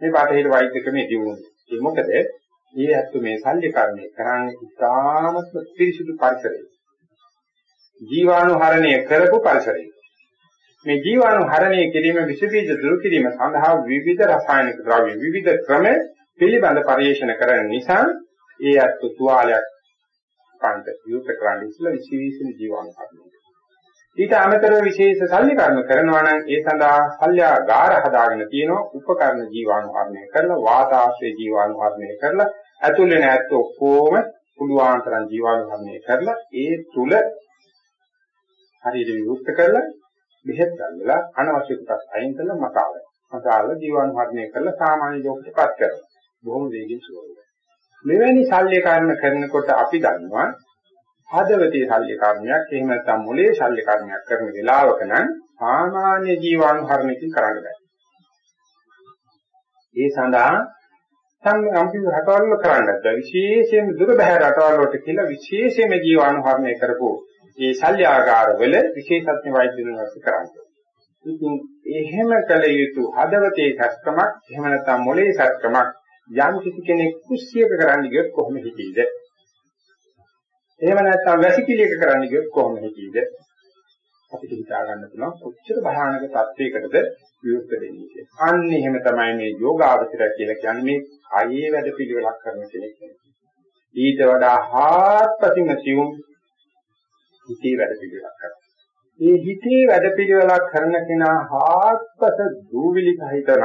මේ බටහිර වෛද්‍ය ක්‍රමයේ දියුණුවේ. ඒ මොකද මේ ඇත්ත මේ ශල්‍ය කර්මය කරන්නේ ඉතාමත් පිරිසිදු පරිසරයක. ජීවාණුහරණය කරපු පරිසරයක. මේ ජීවාණුහරණය කිරීම විස බීජ දුරු කිරීම සඳහා විවිධ රසායනික ද්‍රව්‍ය විවිධ ක්‍රම පිළිබඳ පරිශන කරන නිසා ඒ අත්තු තුවාලයක් කන්ට යුත් කරන්නේ ඉස්සලා විශේෂණ ජීවාණු කර්මය. ඊට අමතරව විශේෂ ශල්‍ය කර්ම කරනවා නම් ඒ සඳහා ශල්‍යාගාර හදාගෙන තියෙනවා උපකරණ ජීවාණුහරණය කරලා වාතාශ්‍රය ජීවාණුහරණය කරලා ඇතුළේ නැත්ත ඔක්කොම පුළුවන් තරම් ජීවාණුහරණය කරලා ඒ තුල හරියට විවෘත කරලා බෙහෙත් ගන්නලා අනවශ්‍ය කොටස් අයින් කරලා මකාල. මකාල ජීවාණුහරණය කරලා සාමාන්‍ය ලෝකෙටපත් කරනවා. බොහොම වේගින් සුවය. මෙවැනි ශල්‍ය කර්ම කරනකොට අපි දන්නවා හදවතේ ශල්‍ය කර්මයක් එහෙම නැත්නම් මොලේ ශල්‍ය කර්මයක් කරන වෙලාවක නම් සාමාන්‍ය ජීවාණුහරණකින් කරන්න බෑ. ඒ සඳහා සම් අපි රටවල් කරන්නත් විශේෂයෙන් දුර බැහැ රටවල් වලට කියලා විශේෂයෙන්ම ජීවාණුහරණය කරපො ඒ ශල්‍යාගාර වල විශේෂඥ වෛද්‍යවරුන් කරන්නේ. ඉතින් එහෙම කළ යුතු හදවතේ සත්කමක් එහෙම නැත්නම් මොලේ සත්කමක් යම් කිසි කෙනෙක් කුස්සියක කරන්න ගියොත් කොහොම හිතේද? එහෙම නැත්නම් වැසිකිළියක කරන්න ගියොත් කොහොම හිතේද? අපිට හිතා ගන්න පුළුවන් කොච්චර භයානක තත්වයකටද විවෘත වෙන්නේ කියලා. අන්න එහෙම තමයි මේ යෝගාවචරය කියලා කියන්නේ මේ කයේ වැඩ පිළිවෙලක් කරන කෙනෙක් නෙවෙයි. ඊට වඩා හාත්පසින්ම සියුම් හිතේ වැඩ පිළිවෙලක් කරනවා. මේ හිතේ වැඩ පිළිවෙලක් කරන කෙනා හාත්පස දූවිලි සහිතනම්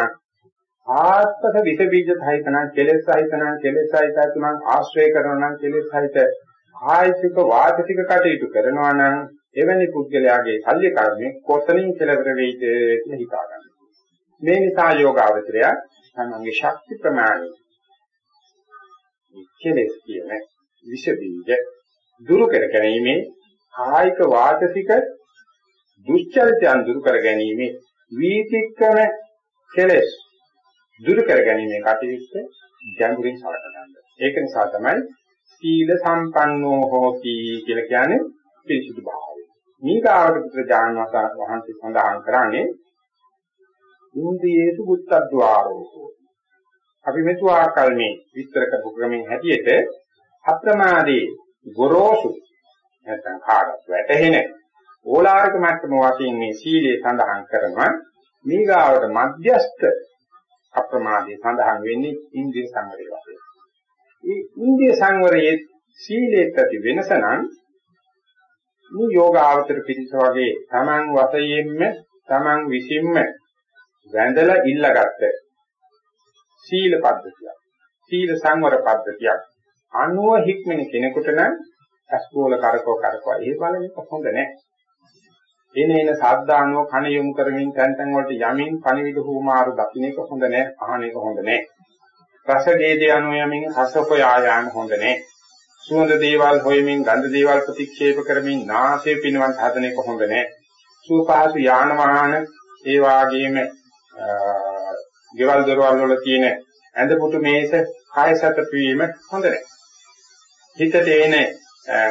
ආත්පස විස බීජ සහිතනම් කෙලෙස් සහිතනම් කෙලෙස් සහිත තුනන් ආශ්‍රය කරනවා නම් කෙලෙස් සහිත කායික වාචික කටයුතු කරනවා නම් එවැනි පුද්ගලයාගේ ශල්‍ය කර්මයේ කොතනින් කෙලවර වෙයිද කියලා හිතා ගන්න. මේ නිසා යෝගාවචරය තමන්ගේ ශක්ති ප්‍රමාණය කෙලෙස් කියන විස බීජ දුරු කර ගැනීමේ කායික වාචික දුස්චරිතයන් දුරු කර ගැනීමේ වීතික්කම කෙලෙස් දුරු කර ගැනීමේ කටයුත්ත ගැඹුරින් සලකනවා. ඒක නිසා තමයි සීල සම්පන්නෝ හෝති කියලා කියන්නේ පිරිසිදු භාවය. මේකාවට පුත්‍රජාන වහන්සේ සඳහන් කරන්නේ ඉන්ද්‍රියේසු බුද්ධද්වාරෝ. අපි මෙතු ආකල් මේ විස්තර කරපු ක්‍රමෙන් හැටියට අප්‍රමාදී ගොරෝසු නැත්නම් කාඩක් වැටහෙන ඕලාරික මට්ටම වශයෙන් මේ සීලය සඳහන් කරනවා මේගාවට මධ්‍යස්ත අප්‍රමාදයේ සඳහන් වෙන්නේ ඉන්ද්‍රිය සංවරය වශයෙන්. මේ ඉන්ද්‍රිය සංවරයේ සීලයේ ප්‍රති වෙනස නම් මේ යෝගාවචර පිළිස වගේ Taman වශයෙන්ම Taman විසින්ම වැඳලා ඉල්ලගත්ත සීල පද්ධතියක්. සීල සංවර පද්ධතියක්. අනුව හික්මන කෙනෙකුට නම් අස්කෝල කරකෝ කරකෝ ඒ බලන එක හොඳ නැහැ. එනේන සාද්දානුව කණ යොමු කරමින් තැන් තැන් වලට යමින් පණිවිඩ හුමාරු දකින්න එක හොඳ නැහැ. අහන එක හොඳ නැහැ. රස දේදේ අනු යමින් රස හොයා යාම හොඳ නැහැ. සුවඳ දේවල් හොයමින් ගන්ධ දේවල් ප්‍රතික්ෂේප කරමින් නාසය පිනවන්න හදන එක හොඳ නැහැ. සූපාසු යාන වාහන ඒ වාගේම ගෙවල් දොරවල් වල තියෙන ඇඳ පුටු මේස කාය සත පීම හොඳ නැහැ. හිතට එන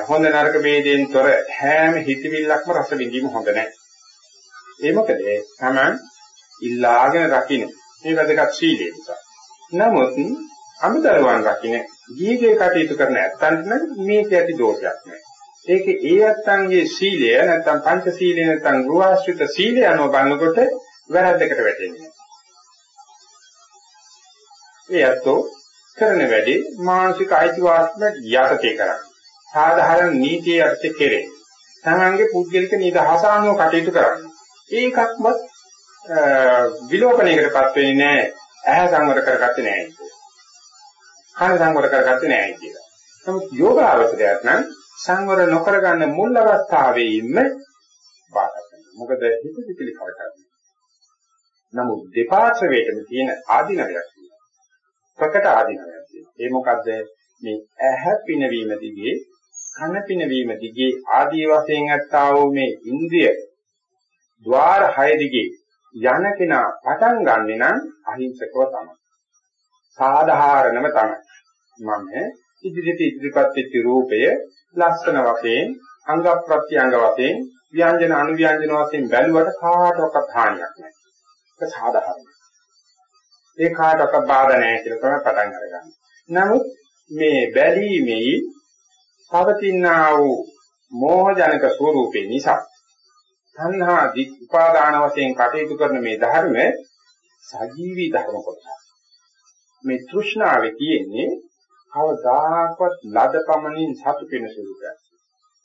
හොඳ නරක ભેදයෙන් තොර හැම හිතවිල්ලක්ම රස විඳීම හොඳ නැහැ. ඒ මොකද තමන් ඉල්ලාගෙන රකින්න මේ වැදගත් සීලය නිසා. නමුත් අමුදරුවන් රකින්න ජීවිතේ කටයුතු කරන ඇත්තන්ට නම් මේක ඇති දෝෂයක් නෑ. ඒකේ ඒ ඇත්තන්ගේ සීලය නැත්නම් පංච සීලය නැත්නම් ගෘහාශ්‍රිත සීලය අනුව බලනකොට වැරද්දකට වැටෙන්නේ. ඒ ඇත්තෝ කරන වැඩේ මානසික අයිතිවාසිකම් යටතේ කරන්නේ. සාධාරණ නීතිය යටතේ කෙරේ. තමන්ගේ පුද්ගලික නිදහස අනුව කටයුතු කරන්නේ. ඒකක්වත් විලෝපණයකටපත් වෙන්නේ නැහැ. ඇහැ සංවර කරගත්තේ නැහැ කියලා. කන සංවර කරගත්තේ නැහැ කියලා. නමුත් යෝගාවචරයක් නම් සංවර නොකර ගන්න මුල් අවස්ථාවේ ඉන්න බාධා කරනවා. මොකද හිත පිටිලි කරගන්න. නමුත් දෙපාර්ශ්වයටම තියෙන ආධිනවයක් තියෙනවා. ප්‍රකට ආධිනවයක් තියෙනවා. ඒ මොකද්ද? මේ ඇහැ පිනවීම දිගේ කන පිනවීම දිගේ ආදී වශයෙන් ඇත්තා වූ මේ ඉන්ද්‍රිය ద్వාර 6 දිගේ යන කෙනා පටන් ගන්නෙ නම් අහිංසකව තමයි. සාධාරණම තමයි. මම ඉදිරියට ඉදිරිපත් වෙච්ච රූපය ලස්සන වශයෙන් අංග ප්‍රත්‍යංග වශයෙන් ව්‍යංජන අනුව්‍යංජන වශයෙන් බැලුවට කාටවත් හානියක් නැහැ. ඒක සාධාරණයි. ඒ කාටවත් බාධා නැහැ කියලා තමයි පටන් අරගන්නේ. නමුත් මේ බැලීමේ පවතිනා වූ මෝහජනක ස්වરૂපේ නිසා තණ්හා දික් උපාදාන වශයෙන් කටයුතු කරන මේ ධර්ම සජීවී ධර්ම කොටස. මේ තෘෂ්ණාවේ තියෙන්නේ කවදාකවත් ලද පමණින් සතු වෙන ස්වરૂපයක්.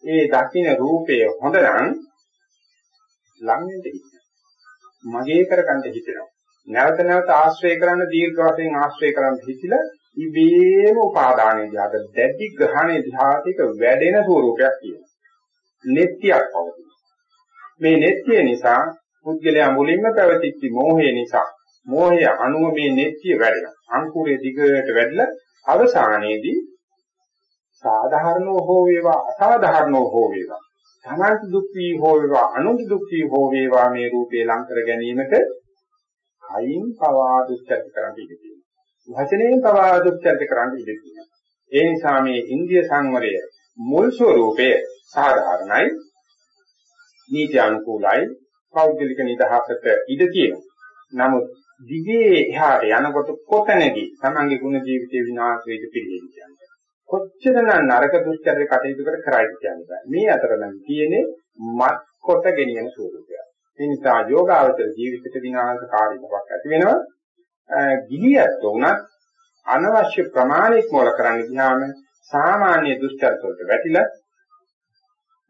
ඒ දකින්න රූපය හොඳ නම් ලං වෙන්න හිතෙනවා. මගේ කරගන්න හිතෙනවා. නැවත නැවත ආශ්‍රය කරන්න දීර්ඝ වශයෙන් ආශ්‍රය කරන්න හිතිලා ඉබේම උපාදානයේ දිහාට දැඩි ග්‍රහණයේ දිහාට වැඩෙන ස්වරූපයක් තියෙනවා. නෙත්‍යයක් පවතින. මේ නෙත්‍ය නිසා පුද්ගලයා මුලින්ම පැවතිච්ච මෝහය නිසා මෝහය අනුව මේ නෙත්‍ය වැඩෙනවා. අංකුරේ දිගට වැඩිලා අවසානයේදී සාධාරණව හෝ වේවා අසාධාරණව හෝ වේවා තමන්ට දුක් වී හෝ වේවා අනුන්ට දුක් වී හෝ වේවා මේ රූපේ ලං කර ගැනීමට කයින් පවා දුක්ඛත් කරන්න ඉඩ තියෙනවා. වචනයෙන් පවා දුක්ඛත් කරන්න ඉඩ තියෙනවා. ඒ නිසා මේ ඉන්දිය සංවරය මුල් ස්වરૂපය සාධාරණයි නීති අනුකූලයි පෞද්ගලික නිදහසට ඉඩ තියෙනවා. නමුත් දිගේ එහාට යනකොට කොතැනදී තමන්ගේ ගුණ ජීවිතේ විනාශ වෙයිද පිළිගන්නේ. කොච්චරනම් නරක දුස්චරිත කටයුතු කර කරයිද කියන්නේ. මේ අතර නම් තියෙන්නේ මත් කොට ගෙනියන ස්වරූපය. ඒ නිසා යෝගාවචර ජීවිතේ විනාශකාරී බවක් ඇති වෙනවා. ගිහියත් උනත් අනවශ්‍ය ප්‍රමාණික මොල කරන්න ගියාම සාමාන්‍ය දුස්චරිත වලට වැටිලා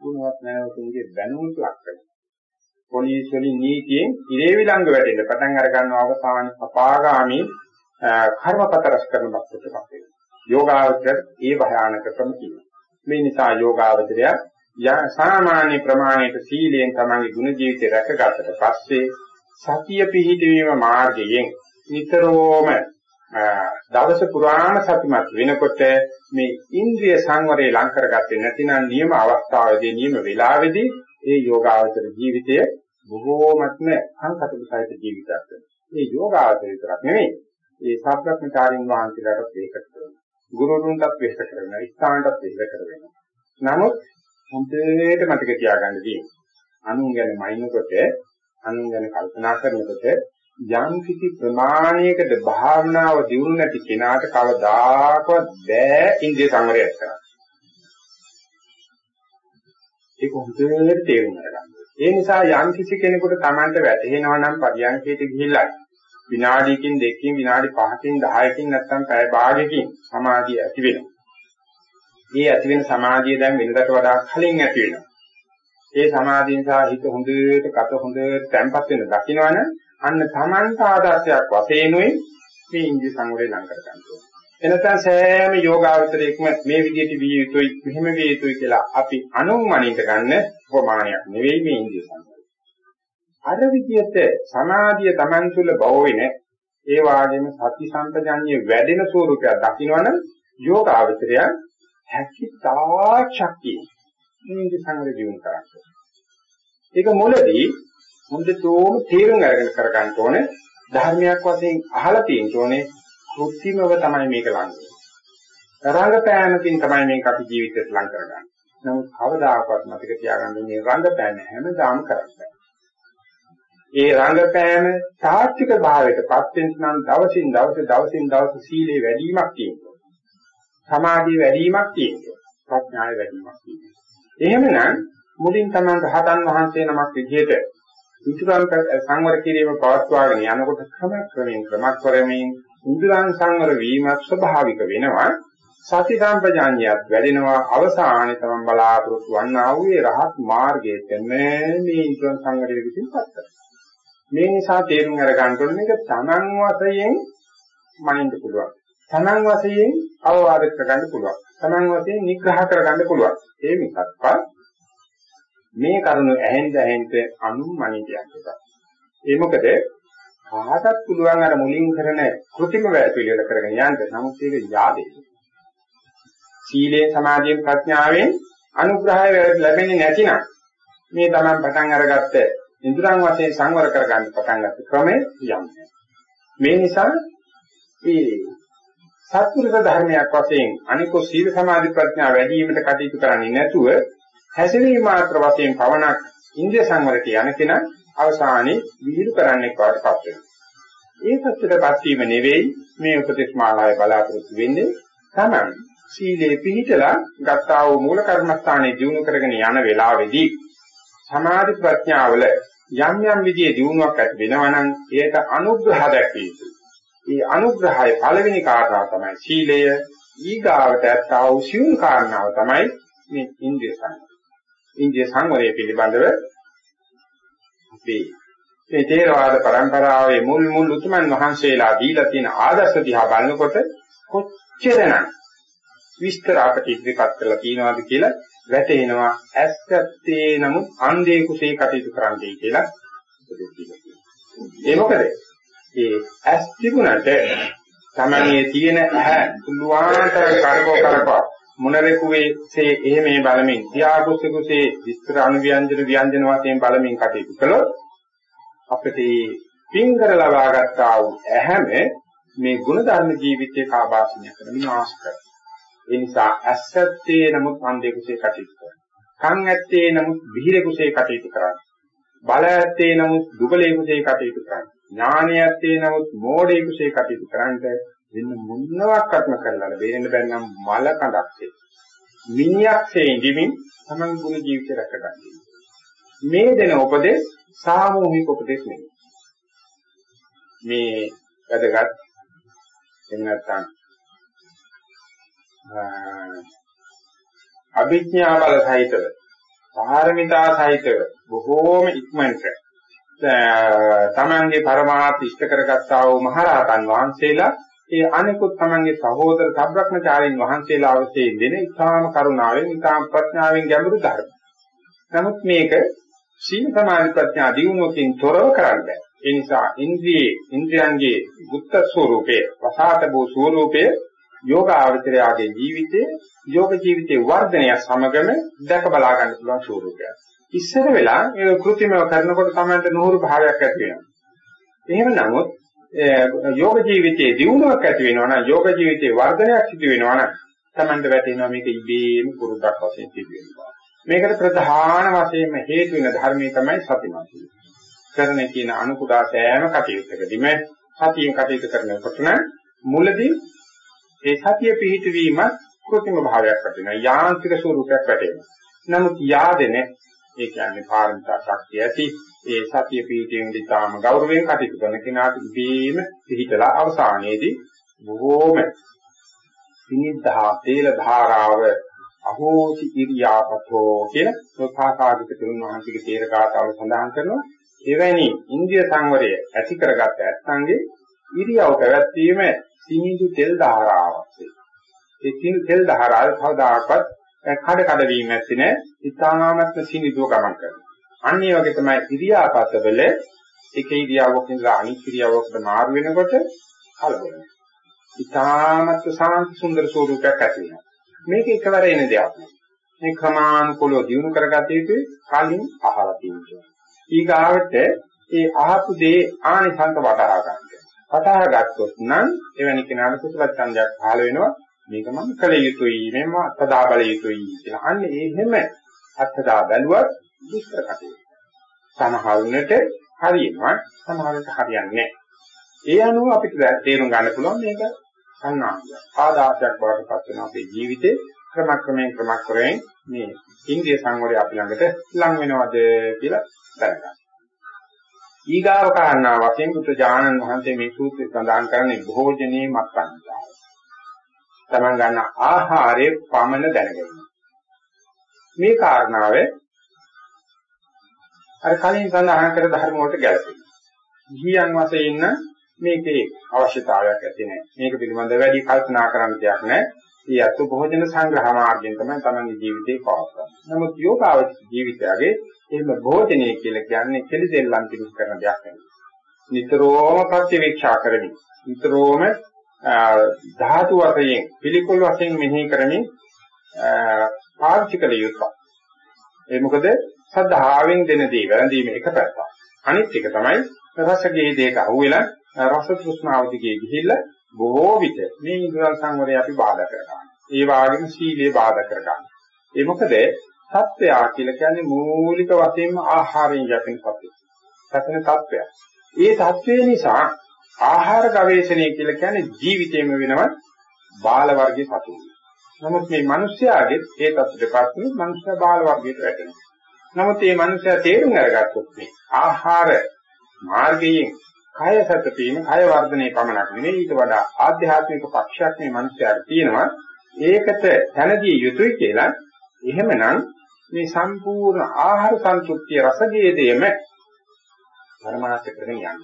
ගුණවත් නැවතුන්ගේ බැනුම්ට ලක් වෙනවා. පොලිස් වලින් නීතියෙන් ඉරේ විලංග වැටෙන්න පටන් අර ගන්නවා අවසාන අපාගාමී කර්මපත රස කරන බක්කට පත් වෙනවා. යෝගාවචර ඒ භයානකකම තියෙනවා. මේ නිසා යෝගාවචරය සාමාන්‍ය ප්‍රමාණයට සීලයෙන් තමන්ගේ ගුණ ජීවිතය රැකගත්තට පස්සේ සතිය පිහිටවීම මාර්ගයෙන් නිතරම දවස පුරාම සතිමත් වෙනකොට මේ ඉන්ද්‍රිය සංවරය ලං කරගත්තේ නැතිනම් නියම අවස්ථාවේදී නියම වේලාවේදී ඒ යෝගාවචර ජීවිතය බොහෝමත්ම සංකතපසහිත ජීවිතයක් වෙනවා. මේ යෝගාවචර විතරක් නෙවෙයි ඒ සාප්‍රඥාචාරින් වහන්සේලාට ඒකට කරනවා. ගුරුතුන්ටත් වෙහෙස කරනවා. ස්ථානටත් වෙහෙස කරනවා. නමුත් හොඳට මතක තියාගන්න තියෙනවා. අනුන් ගැන මයින්කොට අනුන් ගැන කල්පනා කරනකොට යම් කිසි ප්‍රමාණයකට භාවනාව දියුණු නැති කෙනාට කවදාකවත් බෑ ඉන්ද්‍රිය සංවරය කරන්න. ඒක හොඳට තේරුම් ගන්න. ඒ නිසා යම් කිසි කෙනෙකුට Tamanට වැටහෙනවා නම් පරියන්කයට ගිහිල්ලා විනාඩියකින් දෙකකින් විනාඩි 5කින් 10කින් නැත්නම් පැය භාගයකින් සමාධිය ඇති වෙනවා. මේ ඇති වෙන සමාධිය දැන් වෙනකට වඩා කලින් ඇති වෙනවා. ඒ සමාධිය නිසා හිත හොඳට ගත හොඳට තැම්පත් වෙන දකින්නවනේ අන්න Tamanට ආදර්ශයක් වශයෙන්ුයි මේ ඉන්ද්‍රිය සංවරය ලං කර ගන්න ඕනේ. එනතන සෑම යෝගාවචරයකම මේ විදිහට විය යුතුයි මෙහෙම විය යුතුයි කියලා අපි අනුමනිත ගන්න ප්‍රමාණයක් නෙවෙයි මේ ඉන්ද්‍රිය සංවරය. අර විදිහට සමාධිය Taman තුල බව වෙන ඒ වාගේම සති සම්පජාඤ්ඤය වැඩෙන ස්වරූපයක් දකින්නවනම් යෝගාවචරය හැකිතා ශක්තිය මේ සංවර ජීවන කරන්නේ. ඒක මුලදී හොඳටම තේරුම් අරගෙන කරගන්න ඕනේ ධර්මයක් වශයෙන් අහලා තියෙන්න ඕනේ කෘත්‍රිමව තමයි මේක ලං රංගපෑමකින් තමයි මේක අපි ජීවිතේට ලං කරගන්නේ. නමුත් කවදාකවත් මතක තියාගන්න මේ රංගපෑම හැමදාම කරන්නේ. ඒ රංගපෑම තාත්වික භාවයටපත් වෙන නම් දවසින් දවස දවසින් දවස සීලේ වැඩිවීමක් තියෙනවා. සමාධිය වැඩිවීමක් තියෙනවා. ප්‍රඥාවේ වැඩිවීමක් තියෙනවා. එහෙමනම් මුලින් තමයි රහතන් වහන්සේ නමක් විදිහට ඉතුරුන් සංවර කිරීම පවත්වාගෙන යනකොට ක්‍රම ක්‍රමයෙන් ක්‍රමක්‍රමයෙන් ඉන්ද්‍රයන් සංවර වීමත් ස්වභාවික වෙනවා සති සම්පජාඤ්ඤයත් වැඩෙනවා අවසානයේ තමයි බලාපොරොත්තු වන්නා වූ රහත් මාර්ගයට මේ ඉන්ද්‍රයන් සංවරයේ විසින්පත් කරනවා මේ නිසා තේරුම් අරගන්න ඕනේ මේක තමන් වශයෙන් මනින්න පුළුවන්. තමන් වශයෙන් අවවාද කරගන්න පුළුවන්. තමන් වශයෙන් නිග්‍රහ කරගන්න පුළුවන්. ඒ මිසක්පත් මේ කරුණ ඇහෙන්න ඇහෙන්න අනුමනිත යනවා. ඒ මොකද කාටත් පුළුවන් අර මුලින් කරන કૃතිම වැඩ පිළිවෙල කරගෙන යන්න. නමුත් ඒක යාදේ. සීලේ සමාධියෙන් ප්‍රඥාවෙන් අනුග්‍රහය ලැබෙන්නේ නැතිනම් මේ තමන් පටන් අරගත්ත ඉන්ද්‍රයන් වශයෙන් සංවර කරගන්න පටන් ගන්න ක්‍රමය යන්නේ. මේ නිසා මේ සත්පුරුෂ ධර්මයක් වශයෙන් අනිකෝ සීල සමාධි ප්‍රඥා වැඩි වීමට කටයුතු කරන්නේ නැතුව හැසිරීම මාත්‍ර වශයෙන් පවණක් ඉන්ද්‍රිය සංවරට යන කෙනා අවසානයේ විහිළු කරන්නේ කාටපත් වෙනවා. ඒ සත්‍යයටපත් වීම නෙවෙයි මේ උපදේශ මාලාවේ බලාපොරොත්තු වෙන්නේ තමයි සීලේ පිහිටලා ගත්තා වූ මූල කර්මස්ථානයේ දිනු කරගෙන යන වෙලාවේදී සමාධි ප්‍රඥාවල යම් යම් විදිහේ දියුණුවක් ඇති වෙනවා නම් ඒකට අනුග්‍රහ දැක්විය යුතුයි. ඒ අනුග්‍රහය පළවෙනි කාරණාව තමයි සීලය. ඊගාවට ඇත්තව සියුම් කාරණාව තමයි මේ ඉන්ද්‍රිය සංවරය. ඉන්ද්‍රිය සංවරය පිළිබඳව වේ. මේ තේරවාද પરම්පරාවේ මුල් මුල් උතුමන් වහන්සේලා දීලා තියෙන ආදර්ශ දිහා බලනකොට කොච්චරනම් විස්තර අපිට ඉදිරිපත් කරලා තියෙනවද කියලා වැටෙනවා ඇත්තත්තේ නමුත් අන්ධේ කුසේ කටයුතු කරන්නයි කියලා ඒ මොකද? ඒ ඇස් තිබුණට තමන්ගේ තියෙන ඇහැ පුළුවන්තර කරකෝ කරකෝ මොනරෙකුවේසේ එහෙ මේ බලමින් තියාගොසෙකුසේ විස්තර අනුව්‍යංජන ව්‍යංජන වශයෙන් බලමින් කටයුතු කළොත් අපිට පින්කර ලබා ගන්නා වූ ඇහැම මේ ගුණධර්ම ජීවිතයේ කාබාසනය කරන විනාශ කරනවා. ඒ නිසා ඇස්සත්තේ නමුත් අන්ධයෙකුසේ කටයුතු කරනවා. කන් ඇත්තේ නමුත් බිහිරෙකුසේ කටයුතු කරනවා. බල ඇත්තේ නමුත් දුබලයෙකුසේ කටයුතු කරනවා. ඥානය ඇත්තේ නමුත් මෝඩයෙකුසේ කටයුතු කරන්නේ වෙන මොනවාක්වත්ම කරලා බේරෙන්න බැරි නම් මල කඳක්සේ. මිනියක්සේ ඉඳිමින් තමන් ගුණ ජීවිතය රැකගන්න. මේ දෙන උපදේශ සාමූහික උපදේශ නෙවෙයි. මේ වැදගත් එහෙම නැත්නම් අභිඥා බල සහිතව පාරමිතා සහිතව බොහෝම ඉක්මනට තමන්ගේ පරමාර්ථ ඉෂ්ට කරගත්තා වූ මහරහතන් වහන්සේලා ඒ අනිකුත් තමන්ගේ සහෝදර සබ්‍රක්‍මචාරින් වහන්සේලා අවසේ දෙන ඉතාම කරුණාවෙන් ඉතාම ප්‍රඥාවෙන් ගැඹුරු ධර්ම. නමුත් මේක සීල සමාධි ප්‍රඥා දියුණුවකින් තොරව කරන්න බෑ. ඒ නිසා ඉන්ද්‍රියේ ඉන්ද්‍රයන්ගේ ගුප්ත ස්වરૂපය, වසాతබෝ ස්වરૂපය යෝග ආචරයාගේ ජීවිතයේ යෝග ජීවිතයේ වර්ධනය සමගම දැක බලා ගන්න පුළුවන් ස්වરૂපයක්. ඉස්සර වෙලා මේ කෘතිමව කරනකොට තමයි නුහුරු භාවයක් ඇති වෙනවා. එහෙම නමුත් යෝග ජීවිතයේ දියුණුවක් ඇති වෙනවා නම් යෝග ජීවිතයේ වර්ධනයක් සිදු වෙනවා නම් Tamanට වැටෙනවා මේක ඉබේම පුරුද්දක් වශයෙන් සිදු වෙනවා. මේකට ප්‍රධාන වශයෙන්ම හේතු වෙන ධර්මයේ තමයි සතිමත් කරන කියන අනුකුඩා සෑම කටයුත්තකදීම සතියෙන් කටයුතු කරනකොට මුලදී ඒ සතිය පිහිටවීම කෘත්‍රිම භාවයක් වටිනවා යාන්ත්‍රික ස්වරූපයක් වැටෙනවා. නමුත් yaadene ඒ කියන්නේ පාරමිතා ශක්තිය ඇති ඒ සතිය පිහිටීම දිතාම ගෞරවයෙන් කටයුතු කරන කෙනාට ඉබේම පිහිටලා අවසානයේදී බොහෝම සිනිද්ධා තේල ධාරාව අහෝසි ඉරියාපතෝ කියන ප්‍රකාශාදික තුන් වහන්සේගේ තේර ගාතාවල සඳහන් කරනවා. එවැනි ඉන්දිය සංවරය ඇති කරගත්ත ඇත්තන්ගේ ඉරියව් පැවැත්වීම සිනිඳු තෙල් ධාරාවක් ඒ සිනිඳු තෙල් ධාරාව කවදාකවත් කඩ කඩ වීම නැති නේ ඉතාමත්ම සිනිඳුව ගමන් කරනවා. අන්න ඒ වගේ තමයි ඉරියාපතවල එක ඉරියව්වක ඉඳලා අනිත් ඉරියව්වකට මාරු වෙනකොට කලබල වෙනවා ඉතාමත් සාන්ත සුන්දර ස්වරූපයක් ඇති වෙනවා මේක එකවර එන දෙයක් නෙවෙයි. මේ ක්‍රමානුකූලව දිනු කරගත යුතු කලින් අහලා තියෙනවා. ඊගාවට ඒ අහපු දේ ආනිසංස වටහා ගන්න. වටහා ගත්තොත් නම් එවැනි කෙනාට කුසල ඡන්දයක් පහළ වෙනවා. මේක මම කළ යුතුයි, මෙම අත්දා බල යුතුයි කියලා. අන්න එහෙම අත්දා බැලුවත් දුෂ්කර කටයුතු. සමහරුනට හරියනවා, සමහරට හරියන්නේ නැහැ. ඒ අනුව අපිට තේරුම් ගන්න පුළුවන් මේක සංනාගය. ආදාසයක් බවට පත් වෙන අපේ ජීවිතේ ක්‍රමක්‍රමයෙන් ක්‍රමක්‍රමයෙන් මේ ඉන්ද්‍රිය සංවරය අපි ළඟට ලං වෙනවද කියලා දැනගන්න. ඊගාව කාරණා වශයෙන් බුද්ධ ඥානන් වහන්සේ මේ සූත්‍රය සඳහන් කරන්නේ භෝජනේ මත්පන්දා. තමන් ගන්න ආහාරයේ පමණ දැනගන්න. මේ කාරණාවේ අර කලින් සඳහන් කර ධර්ම වලට ගැලපෙනවා. ගියන් වශයෙන් ඉන්න මේකේ අවශ්‍යතාවයක් ඇති නැහැ. මේක පිළිබඳව වැඩි කල්පනා කරන්න දෙයක් නැහැ. මේ අතු භෝජන සංග්‍රහ මාර්ගයෙන් තමයි තමන්ගේ ජීවිතේ පවත්වන්නේ. නමුත් යෝගාවච ජීවිතයගේ එහෙම භෝජනය කියලා කියන්නේ කෙලිදෙල්ලන් පිළිස් කරන දෙයක් නෙවෙයි. නිතරම ප්‍රතිවීක්ෂා කරමින් නිතරම ධාතු වශයෙන් පිළිකුල් වශයෙන් මෙහි කරමින් පාවිච්චි කළ යුතුයි. ඒ මොකද සද්ධාවෙන් දෙන දේ වැළඳීම එක පැත්තක්. අනිත් එක තමයි රසගේ දෙක අහුවෙලා රස තෘෂ්ණාව දිගේ ගිහිල්ලා බොහෝ විට මේ ඉන්ද්‍රිය සංවරය අපි බාධා කරගන්නවා. ඒ වගේම සීලය බාධා කරගන්නවා. ඒ මොකද සත්‍යය කියලා කියන්නේ මූලික වශයෙන්ම ආහාරයෙන් යැපෙන සත්‍යය. සත්‍යන සත්‍යය. ඒ සත්‍යය නිසා ආහාර ගවේෂණය කියලා කියන්නේ ජීවිතේම වෙනවත් බාල වර්ගයේ සතුයි. නමුත් මේ මිනිස්යාගේ ඒ තත්ත්වයටපත් වෙන මිනිස්යා බාල වර්ගයට වැටෙනවා. නමුත් මේ මිනිස්යා තේරුම් අරගත්තොත් මේ ආහාර මාර්ගයෙන් කය සැතපීම, කය වර්ධනයේ පමණක් නෙවෙයි ඊට වඩා ආධ්‍යාත්මික පක්ෂයක් මේ මිනිස්යාට තියෙනවා. ඒකට දැනදී යුතුයි කියලා. එහෙමනම් මේ සම්පූර්ණ ආහාර සංතෘප්තිය රසගේදීම පරමාර්ථ කරගෙන යන්න.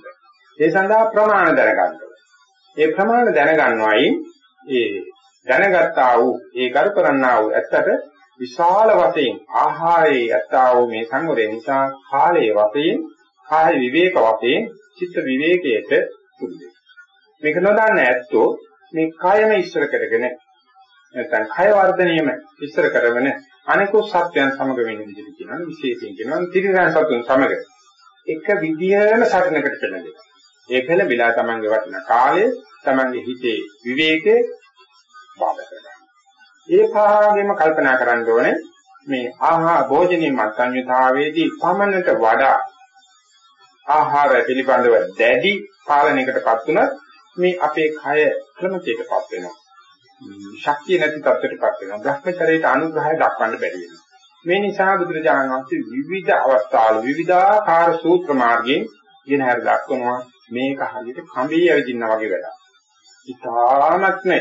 ඒ සඳහා ප්‍රමාණ දැනගන්න ඒ ප්‍රමාණ දැනගන්නවයි ඒ දැනගත්තා වූ ඒ කරු කරන්නා වූ ඇත්තට විශාල වශයෙන් ආහාරයේ ඇත්තා වූ මේ සංවරය නිසා කාලයේ වශයෙන් කාය විවේක වශයෙන් චිත්ත විවේකයට පුරුදු මේක නොදන්න ඇත්තෝ මේ කායම ඉස්සර කරගෙන නැත්නම් කය වර්ධනයේම ඉස්සර කරගෙන අනිකුත් සත්‍යයන් සමග වෙන විදිහට කියනවා විශේෂයෙන් කියනවා ත්‍රිවිධ සතුන් සමග එක විදියම සරණකට පෙළඹෙනවා. ඒ පෙළඹිලා තමන්ගේ වටින කාලය තමන්ගේ හිතේ විවේකේ බාධා කරගන්නවා. ඒ භාගයෙම කල්පනා කරන්න ඕනේ මේ ආහා භෝජනයේ මත්ඤ්‍යතාවයේදී පමණට වඩා ආහාර පිළිබඳව දැඩි පාලනයකටපත් වුණත් මේ අපේ කය ක්‍රමයකටපත් වෙනවා. ශක්තිය නැති තත්ත්වයකටපත් වෙනවා. භ්‍රමචරයට අනුග්‍රහය දක්වන්න බැරි වෙනවා. මේ නිසා බුදුරජාණන් වහන්සේ විවිධ අවස්ථාවල විවිධාකාර සූත්‍ර මාර්ගයෙන් ගෙන හැර දක්වනවා මේක හරියට කඹේ ඇවිදිනා වගේ වැඩක්. ඉතාමත්ම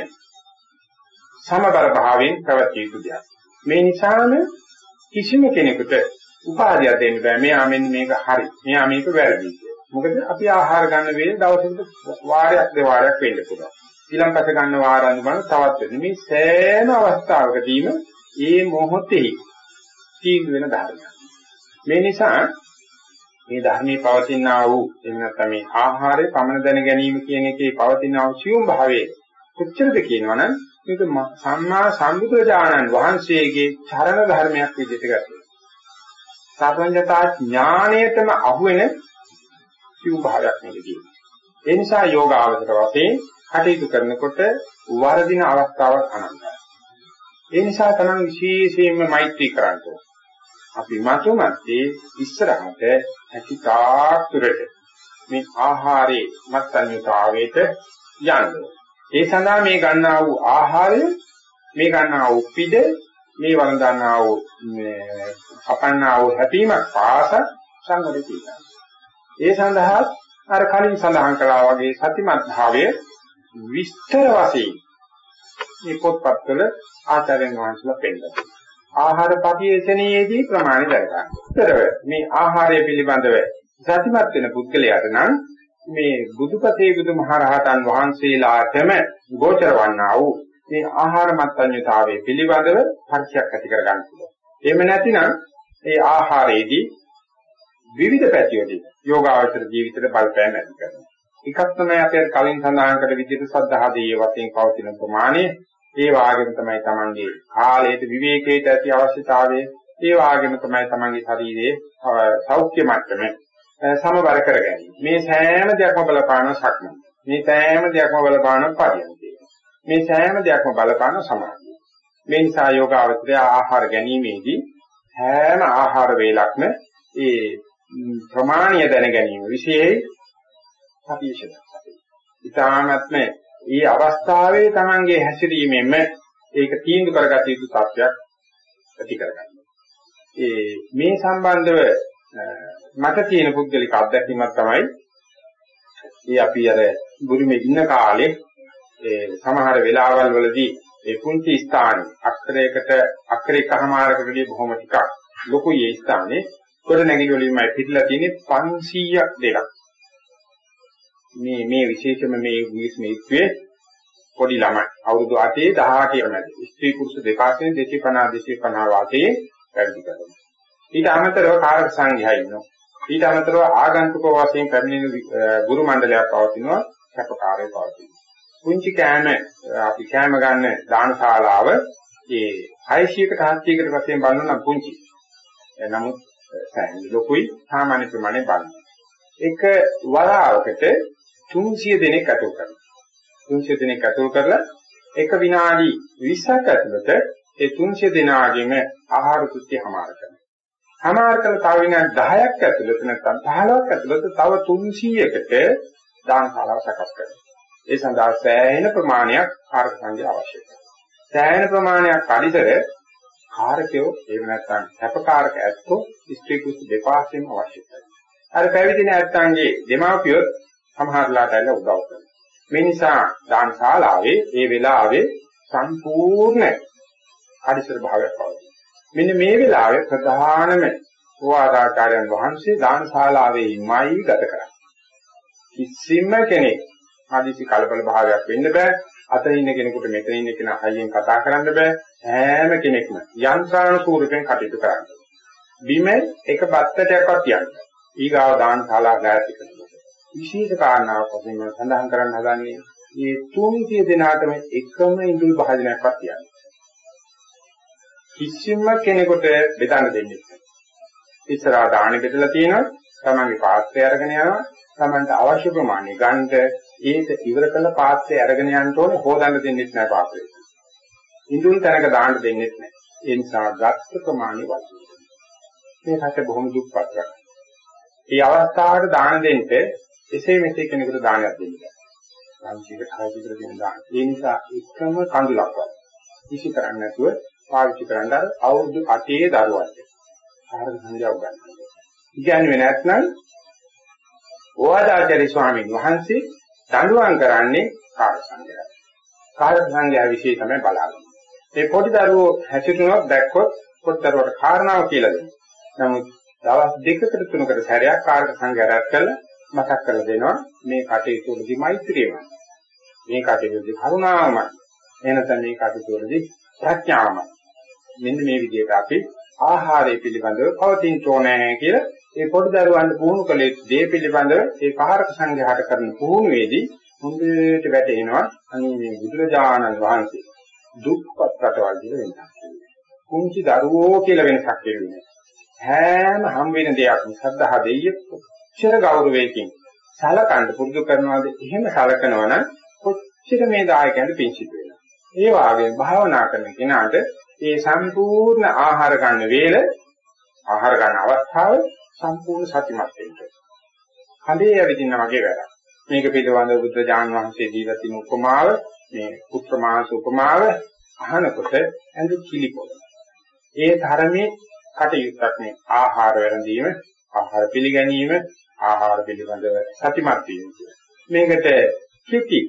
සමබර භාවයෙන් පැවතිය යුතු දෙයක්. මේ නිසාම කිසිම කෙනෙකුට උපාධිය දෙන්න බෑ. මෙයා මෙන්න මේක හරි. මෙයා මේක වැරදි. මොකද අපි ආහාර ගන්න වේල දවසකට වාරයක් දෙවාරයක් වෙන්න පුළුවන්. ඊළඟට ගන්න වාර අනුගමන තවත් වෙන්නේ. මේ සෑම අවස්ථාවකදීම මේ මොහොතේ තීන්දුව වෙන ධර්මයක්. මේ නිසා මේ ධර්මයේ පවතිනා වූ එහෙම නැත්නම් මේ ආහාරය පමන දැන ගැනීම කියන එකේ පවතිනා වූ සියුම් භාවයේ කොච්චරද කියනවනම් මේක සම්මා සම්බුදුරජාණන් වහන්සේගේ චරණ ධර්මයක් විදිහට ගන්නවා. සාපඤ්ඤතා ඥාණයටම අහුවෙන සියුම් භාවයක් මේක තියෙනවා. ඒ නිසා යෝග අවස්ථර වශයෙන් කටයුතු කරනකොට වර්ධින අවස්ථාවක් අනන්තයි. ඒ නිසා තමයි විශේෂයෙන්ම මෛත්‍රී කරන්න ඕනේ. අපි මතු මැත්තේ ඉස්සරහට හැකිතාක් දුරට මේ ආහාරයේ මත්සන්‍යතාවයට යන්න. ඒ සඳහා මේ ගන්නා වූ ආහාරය මේ ගන්නා වූ පිඩ මේ වළඳනා වූ මේ අපන්නා වූ හැපීමක් පාස සංගති තියෙනවා. ඒ සඳහා අර කලින් සඳහන් කළා වගේ සතිමත් භාවය විස්තර වශයෙන් මේ පොත්පත්වල ආචාර්යයන් වහන්සේලා පෙන්නනවා. ආහාර පරිේශණයේදී ප්‍රමාණය දරගන්න. උත්තරව මේ ආහාරය පිළිබඳව සතිමත් වෙන පුද්ගලයාට නම් මේ බුදුපසේ බුදුමහරහතන් වහන්සේලාටම ගෝචර වන්නා වූ මේ ආහාර මත්ඤ්‍යතාවයේ පිළිබඳව පරිචයක් ඇති කර ගන්න පුළුවන්. එහෙම නැතිනම් ඒ ආහාරයේදී විවිධ පැතිවලින් යෝගාවචර ජීවිතයට බලපෑම් ඇති කරනවා. එකක් තමයි අපි කලින් සඳහන් කළ විදිහට සද්ධාදී වශයෙන් පවතින ප්‍රමාණය ඒ වාගෙම තමයි Tamange කාලයට විවේකයට ඇති අවශ්‍යතාවය ඒ වාගෙම තමයි Tamange ශරීරයේ සෞඛ්‍ය මට්ටම සමබර කර ගැනීම. මේ සෑම දෙයක්ම බලපාන සක්මන. මේ සෑම දෙයක්ම බලපාන පරියන්කය. මේ සෑම දෙයක්ම බලපාන සමාධිය. මේ නිසා යෝගාවචරය ආහාර ගැනීමේදී හැම ආහාර වේලක්ම ඒ ප්‍රමාණීය දැන ගැනීම විශේෂයි සතිය ඉතාමත්ම ඒ අවස්ථාවේ Tamange හැසිරීමෙන්ම ඒක තීන්දුව කරගත යුතු තත්ත්වයක් ඇති කරගන්නවා. ඒ මේ සම්බන්ධව මට තියෙන පුද්ගලික අත්දැකීමක් තමයි ඒ අපි අර බුරුමේ ඉන්න කාලේ ඒ සමහර වෙලාවල් වලදී ඒ පුංචි ස්ථාන අක්ෂරයකට අක්ෂරයකමාරකටදී බොහොම ටිකක් ලොකුයි ඒ ස්ථානේ. කොට නැගිලි වලින්මයි පිටලා තියෙන්නේ 500ක් දෙකක්. මේ මේ විශේෂම මේ ග්‍රීස්මීත්වයේ පොඩි ළමයි. අවුරුදු 8 18 මැද ස්ත්‍රී පුරුෂ දෙපාර්ශ්වයෙන් 250 250 වාතයේ වැඩි කරනවා. ඊට අමතරව කාරක සංඝයා ඉන්නවා. ඊට අමතරව ආගන්තුක වශයෙන් පැමිණෙන ගුරු මණ්ඩලයක් පවතිනවා, සැපකාරය පවතිනවා. පුංචි කෑම අපි කෑම ගන්න දානශාලාව ඒ 600කට 700කට වශයෙන් බලනවා පුංචි. නමුත් සෑහෙන ලොකුයි සාමාන්‍ය ප්‍රමාණය බලන්න. එක වරාවකට 300 දෙනෙක් අතුල් කරනවා. 300 දෙනෙක් අතුල් කරලා එක විනාඩි 20ක් ඇතුළත ඒ 300 දෙනාගෙම ආහාර කෘත්‍ය හමාර කරනවා. හමාර කළ තව විනාඩි 10ක් ඇතුළත නැත්නම් 15ක් ඇතුළත තව 300කට දානශාලාව සකස් කරනවා. ඒ සඳහා සෑහෙන ප්‍රමාණයක් කාර්ය සංඛ්‍ය අවශ්‍යයි. සෑහෙන ප්‍රමාණයක් පරිසර කාර්කයෝ එහෙම නැත්නම් සැපකාරක ඇත්තෝ ස්ත්‍රී පුරුෂ දෙපාර්ශ්වෙම අවශ්‍යයි. අර පැවිදි නැත්තන්ගේ දෙමාපියොත් සමහරලාට ඇවිල්ලා උදව් කරනවා. මේ නිසා දාන ශාලාවේ මේ වෙලාවේ සම්පූර්ණ පරිසර භාවයක් පවතී. මෙන්න මේ වෙලාවේ ප්‍රධානම ඕවාදාචාර්යයන් වහන්සේ දානශාලාවේමයි ගත කරන්නේ. කිසිම කෙනෙක් ආදිසි කලබල භාවයක් වෙන්න බෑ. අතන ඉන්න කෙනෙකුට මෙතන ඉන්න කෙනා හයියෙන් කතා කරන්න බෑ. හැම කෙනෙක්ම යන්ත්‍රාණ ස්වරූපයෙන් කටයුතු කරන්න. බිම එක බත්තටයක්වත් තියන්න. ඊගාව දානශාලා ගායති කරනවා. විශේෂ කාරණාවක් වශයෙන් මම සඳහන් කරන්න හදන්නේ මේ තුන්සිය දෙනාටම එකම ඉඳුල් භාජනයක්වත් තියන්න. කිසිම කෙනෙකුට බෙදන්න දෙන්නේ නැහැ. ඉස්සරහා දාන බෙදලා තියෙනවා. තමන්ගේ පාත්‍රය අරගෙන යනවා. තමන්ට අවශ්‍ය ප්‍රමාණය ගන්නට ඒක ඉවර කළ පාත්‍රය අරගෙන යන්න ඕනේ හොදන්න දෙන්නෙත් නැහැ පාත්‍රය. ඉඳුල් තැනක දාන්න දෙන්නෙත් නැහැ. ඒ නිසා ගත්ත ප්‍රමාණය වශයෙන්. මේ රට බොහොම දුක්පත් රටක්. මේ අවස්ථාවට දාන දෙන්න එසේ මෙසේ කෙනෙකුට දානයක් දෙන්න බෑ. සංකීර්ණ කායිකතර දෙන දාන. ඒ නිසා එකම කඳුලක්වත් කිසි කරන්නේ නැතුව පාවිච්චි කරන්න අවුරුදු 8 දරුවන්ට. ආහාර සංජාව ගන්න. ඉගන්නේ නැත්නම් ඕවාදාචාර්ය ස්වාමීන් වහන්සේ දඬුවම් කරන්නේ කාර්ය සංඝයා. කාර්ය සංඝයා વિશે තමයි බලාගන්නේ. මේ පොඩි දරුවෝ හැසිරුණොත් දැක්කොත් පොඩි දරුවට කාරණාව කියලා දෙනවා. නමුත් දවස් දෙකකට තුනකට සැරයක් කාර්ය සංඝයා රැස් කරලා මතක් කරලා දෙනවා මේ කටයුතු වලදී මෛත්‍රියමයි. මේ කටයුතු වලදී කරුණාවමයි. එනතන මේ කටයුතු වලදී ප්‍රඥාවමයි. මෙන්න මේ විදිහට අපි ආහාරය පිළිබඳව පවතින ඕනෑ කියලා ඒ පොඩි දරුවන්ට පුහුණු කළ යුතු දේ පිළිබඳව ඒ කාරක සංඝයාට කරන පුහුණුවේදී හොඳට වැටෙනවා අනේ මේ බුදුරජාණන් වහන්සේ දුක්පත් රටවල් දින වෙනවා. කුංචි දරුවෝ කියලා වෙනසක් වෙන්නේ. හැම හම් වෙන දෙයක්ම සද්ධා දෙයිය කොච්චර ගෞරවයකින් සලකන්න පුරුදු කරනවාද එහෙම සලකනවා නම් කොච්චර මේ දායකයන්ට පිංසිත වෙනවා. ඒ වාගේ භාවනා කරන කෙනාට ඒ සම්පූර්ණ ආහාර ගන්න වේල ආහාර ගන්න අවස්ථාව සම්පූර්ණ සතිමත් වෙන්න. හඳේ යවිදින වගේ වැඩක්. මේක පිළිබඳව බුද්ධ ජාන වහන්සේ දීලා තියෙන උපමාව මේ පුත්‍ර මාස උපමාව අහනකොට ඇඳ කිලිපොළ. ඒ ධර්මයේ කටයුත්තක් මේ ආහාර වැළඳීම, ආහාර පිළිගැනීම, ආහාර පිළිබඳව සතිමත් වීම මේකට කිති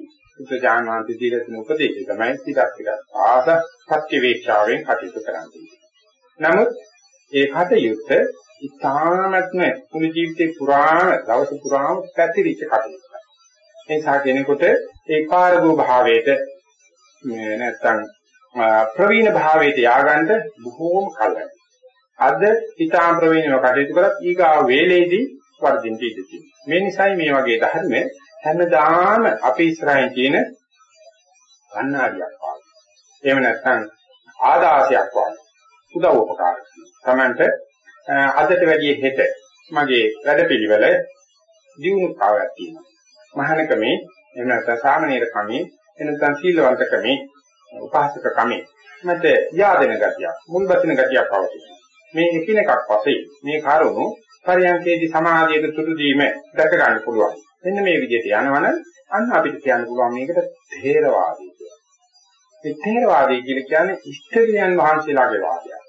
බුද්ධ ජාන වහන්සේ දීලා තියෙන උපදේශය තමයි ටිකක් ටිකක් ආස සත්‍ය වේක්ෂාවෙන් කටයුතු කරන්නේ. නමුත් ඒ කටයුත්ත ඉතාමත්ම මුළු ජීවිතේ පුරාම දවස පුරාම පැතිරිච්ච කටයුත්තක්. ඒ නිසා කෙනෙකුට ඒ කාර්යෝ භාවයට නැත්තම් ප්‍රවීණ භාවයට ය아가න්න බොහෝම කලින්. අද ඉතාම ප්‍රවීණව කටයුතු කරත් ඊගා වේලේදී වර්ධින් ඉඳී මේ නිසායි මේ වගේ ධර්ම හැමදාම අපි ඉස්සරහින් තියෙන කන්නාඩියක් වගේ. එහෙම නැත්නම් ආදාසයක් වගේ. උදව් උපකාරක. Tamante අදට වැඩිය හෙට මගේ වැඩපිළිවෙල දියුණු කාවක් තියෙනවා. මහානකමේ එහෙම නැත්නම් සාමනීර කමේ එනතන් සීලවන්ත කමේ උපාසක කමේ මත යාදෙන ගතිය මුල් බසින ගතියක් පවතිනවා. මේ එකිනෙකක් වශයෙන් මේ කරුණු පරියන්කේදී සමාධියට තුරු දීම දැක ගන්න පුළුවන්. මෙන්න මේ විදිහට යනවනම් අන්න අපිට කියන්න පුළුවන් මේකට ථේරවාදී කියලා. මේ ථේරවාදී කියන්නේ ඉෂ්ඨවියන් වහන්සේලාගේ වාදයක්.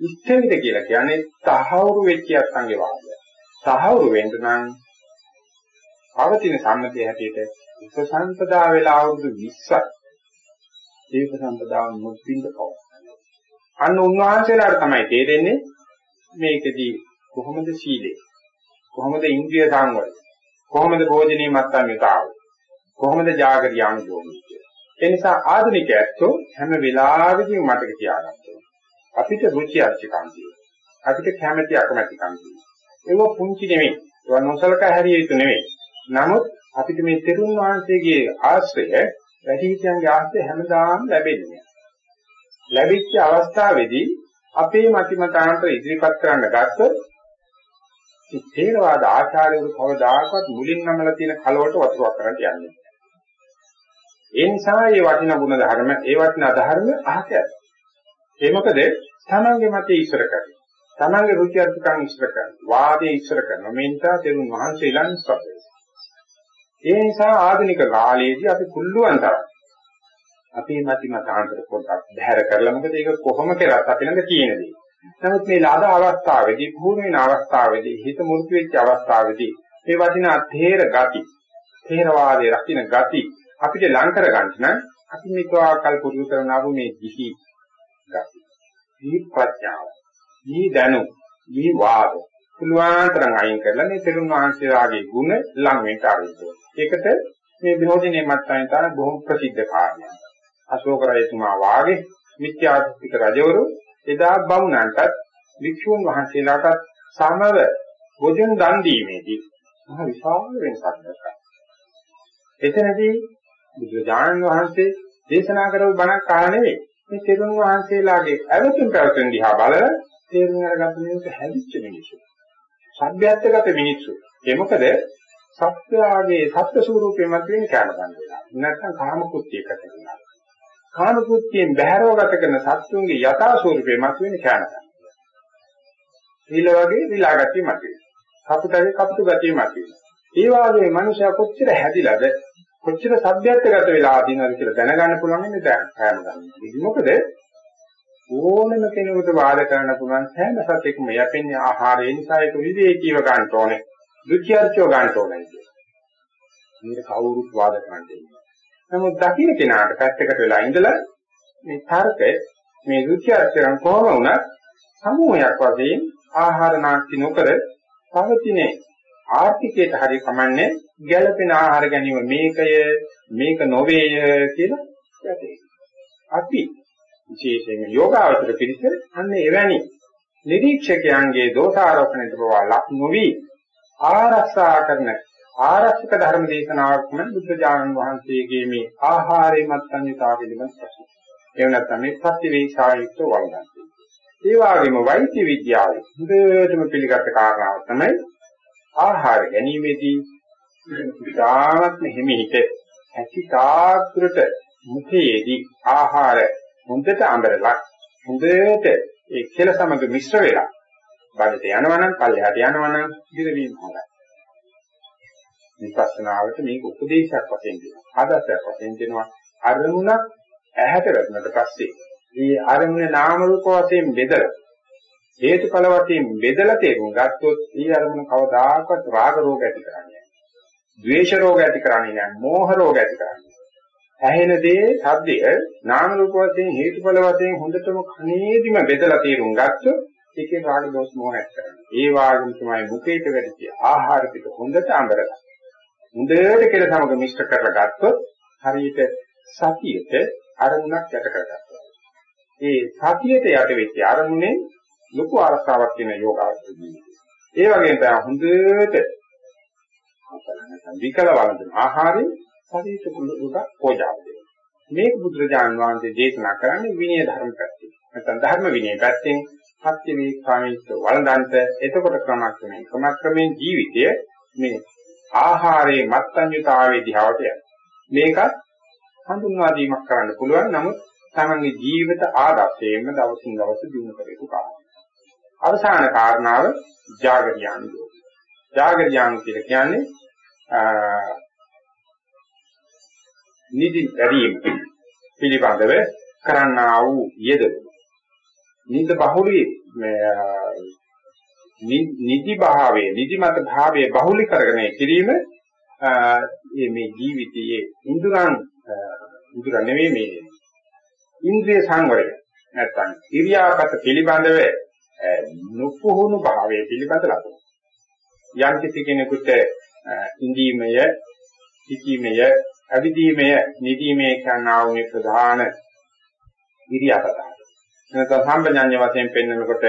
ඉෂ්ඨවිද කියලා කියන්නේ තහවුරු වෙච්ච අත්ංගේ වාදය. තහවුරු වෙන්න නම් පවතින සම්මතයේ හැටියට උපසම්පදා වෙලා අවුරුදු 20ක් ඒක සම්පදාව මුත්‍ින්ද පව. අන්න උන්වහන්සේලාට තමයි තේරෙන්නේ මේකදී කොහොමද සීලය කොහොමද ඉන්ද්‍රිය සංවරය කොහොමද භෝජනීය මත්තන්විතාව කොහොමද ජාගරියානුභෝගී කියලා. ඒ නිසා ආධුනික ඇත්තෝ හැම වෙලාවෙදීම මතක තියාගන්න ඕනේ. අපිට රුචි අරුචිකම් තියෙනවා. අපිට කැමැති අකමැතිකම් තියෙනවා. ඒක පුංචි නෙමෙයි. ඒක නොසලකා හැරිය යුතු නෙමෙයි. නමුත් අපිට මේ තෙරුන් වහන්සේගේ ආශ්‍රය වැඩිහිටියන්ගේ ආශ්‍රය හැමදාම ලැබෙන්නේ. ලැබිච්ච අවස්ථාවේදී අපේ මතිමතාන්තර ඉදිරිපත් කරන්න ගත්තොත් මේ තේරවාද ආචාර්යවරු කවදාකවත් මුලින් නමලා තියෙන කලවට වතුරක් කරන්න යන්නේ. ඒ නිසා මේ වටිනා ගුණ ධර්ම, ඒ වටිනා ධර්ම අහකයි. ඒ මොකද තමන්ගේ මතය ඉස්සර කරනවා. තමන්ගේ රුචි අරුචිකම් ඉස්සර කරනවා. වාදයේ ඉස්සර කරනවා. මේ නිසා තෙරුන් වහන්සේලා ඉස්සරයි. ඒ නිසා ආධුනික කාලයේදී අපි කුල්ලුවන් තරම් අපේ මති මතාන්තර පොඩ්ඩක් බැහැර කරලා මොකද ඒක කොහොම කරත් අපි ළඟ තියෙන දේ. නමුත් මේ ලාද අවස්ථාවේදී පුහුණු වෙන අවස්ථාවේදී හිත මුරුතු වෙච්ච අවස්ථාවේදී මේ වටිනා තේර ගති, තේරවාදයේ රකින්න ගති අපිට ලං කර ගන්න නම් අපි මේකවා කල් පුරුදු කරන ආපු මේ දිහි ගති. මේ ප්‍රඥාව. මේ දැනුම මේ වාද පුළුවන් තරම් අයින් කරලා මේ තෙරුන් වහන්සේලාගේ ගුණ ලං වෙන්න ආරම්භ ඒකට මේ විනෝදිනේ මත්තයන් තමයි බොහොම ප්‍රසිද්ධ කාරණා. අශෝක රජතුමා වාගේ මිත්‍යාත්මික රජවරු එදා බමුණන්ටත් වික්ෂුන් වහන්සේලාටත් සමව වොජන් දන් දීමේදී මහ විශාල වෙනසක් දැක්කා. එතනදී බුදුරජාණන් වහන්සේ දේශනා කරපු බණක් ආ නෙවෙයි. මේ තෙරුන් වහන්සේලාගේ ඇවතුම් පැවතුම් දිහා බලලා තේරුම් අරගත්ත මිනිස්සු හැදිච්ච මිනිස්සු. සભ્યත්වගත මිනිස්සු. ඒ මොකද සත්‍යාගේ සත්‍ය ස්වરૂපේ මත වෙන කැමතන් වෙනවා. නැත්නම් කාම කෘත්‍යයකට වෙනවා. කාම කෘත්‍යයෙන් බැහැරව ගත කරන සත්තුන්ගේ යථා ස්වરૂපේ මතුවෙන ඡානක. ඊළ වගේ විලාගතිය මතුවේ. කපුටගේ කපුටු ගතිය මතුවේ. ඒ වාගේ මනුෂයා කොච්චර හැදිලාද කොච්චර සભ્યත්වගත වෙලා ආදිනවද කියලා දැනගන්න පුළුවන් ඉන්නේ දැන් කාම ගන්න. මොකද ඕනම කෙනෙකුට වාද කරන්න පුළුවන් සෑම සතෙක්ම යැපෙන්නේ ආහාරය නිසා ඒක විවේකීව ගන්න ඕනේ. දුක්ඛර්චෝ ගන්න ඕනේ. මේක කවුරුත් වාද කරන්නේ නෑ. නමුත් දකින්න කෙනාට පැත්තකට වෙලා ඉඳලා මේ තර්කය මේ දුක්ඛර්චයන් කොහොම වුණත් සමූහයක් වශයෙන් ආහාර නාස්ති නොකර පවතිනේ ආර්ථිකයට හරි කමන්නේ ගැළපෙන ආහාර ගැනීම මේකය මේක නොවේය කියලා යතේ. අපි විශේෂයෙන් යෝගාවචර පිළිස අන්න එවැනි නිරීක්ෂකයන්ගේ දෝෂාරෝපණයට පවා ලක් නොවි ආරක්ෂා කරන ආරක්ෂක ධර්ම දේශනාවක් නම් බුද්ධ ඥාන වහන්සේගේ මේ ආහාරයේ මත්සන්විතාව පිළිබඳ ප්‍රශ්න. ඒ නැත්නම් මේ ප්‍රතිවේක්ෂායුක්ත වළඳන. ඒ වගේම වෛද්‍ය විද්‍යාවේ හොඳටම පිළිගත් කාරණාව තමයි ආහාර ගැනීමේදී ඉතාමත්ම හිමිහිට ඇති තාක්ෂරට මුඛයේදී ආහාර හොඳට අඹරලා හොඳට ඒ කෙල සමග මිශ්‍ර වෙලා බඩට යනවනම් පල්ලෙහාට යනවනම් දිරවීම හොඳයි. විපස්සනාවට මේක උපදේශයක් වශයෙන් දෙනවා. ආදර්ශයක් වශයෙන් දෙනවා. අරමුණක් ඇහැට වැටුණට පස්සේ මේ අරමුණ නාම රූප වශයෙන් බෙදලා හේතුඵල වශයෙන් බෙදලා තේරුම් ගත්තොත් මේ අරමුණ කවදාකවත් රාග රෝග ඇති කරන්නේ නැහැ. ද්වේෂ රෝග ඇති කරන්නේ නැහැ. මෝහ රෝග ඇති කරන්නේ ඇහෙන දේ සද්දය නාම රූප වශයෙන් හේතුඵල වශයෙන් හොඳටම කණේදිම බෙදලා තේරුම් ගත්තොත් ඒකේ රාග දෝෂ මොහ නැත් කරන්නේ. ඒ වාගෙම තමයි මුඛයට වැඩිච්ච ආහාර ටික හොඳට අඹරලා. හොඳට කෙල සමග මිශ්‍ර කරලා ගත්තොත් හරියට සතියට අරමුණක් යට කරගන්නවා. ඒ සතියට යට වෙච්ච අරමුණේ ලොකු ආරක්ෂාවක් වෙන යෝගාවචරදී. ඒ වගේම තමයි හොඳට විකල වළඳන ආහාරයෙන් ශරීර කුලුක පෝජාව දෙනවා. මේක බුදුරජාණන් වහන්සේ දේශනා කරන්නේ විනය ධර්ම පැත්තෙන්. නැත්නම් ධර්ම විනය පැත්තෙන් සත්‍ය වේකාමීත්ව වළඳන්ත එතකොට ක්‍රමක්‍රමයෙන් ක්‍රමක්‍රමයෙන් ජීවිතය මේ ආහාරයේ මත්ඤ්‍යතාවයේ දිහාවට යනවා. මේකත් හඳුන්වා දීමක් කරන්න පුළුවන්. නමුත් තමන්ගේ ජීවිත ආදර්ශයෙන්ම දවසින් දවස දිනු කර යුතු කාරණා. අවසාන කාරණාව ජාගරියාන් දෝ. ජාගරියාන් කියලා කියන්නේ නිදි දැරීම පිළිබඳව කරන්නා වූ යෙදෙන. නිද බහුලී නිදි භාවයේ නිදිමත භාවයේ බහුලී කරගෙන කිරීම මේ ජීවිතයේ ඉන්ද්‍රයන් ඉන්ද්‍ර නෙවෙයි මේ ඉන්ද්‍රිය සංවරය නැත්තම් ඉරියාපත පිළිබඳව නුපුහුණු භාවයේ පිළිබඳ ලබන යම් කිසි කෙනෙකුට ඉඳීමය සිටීමය අවිදීමය නිදීමේ කරනා වූ ප්‍රධාන ඉරියාපතයි. නැත්නම් සම්පජාඤ්ඤ වශයෙන් පෙන්වනකොට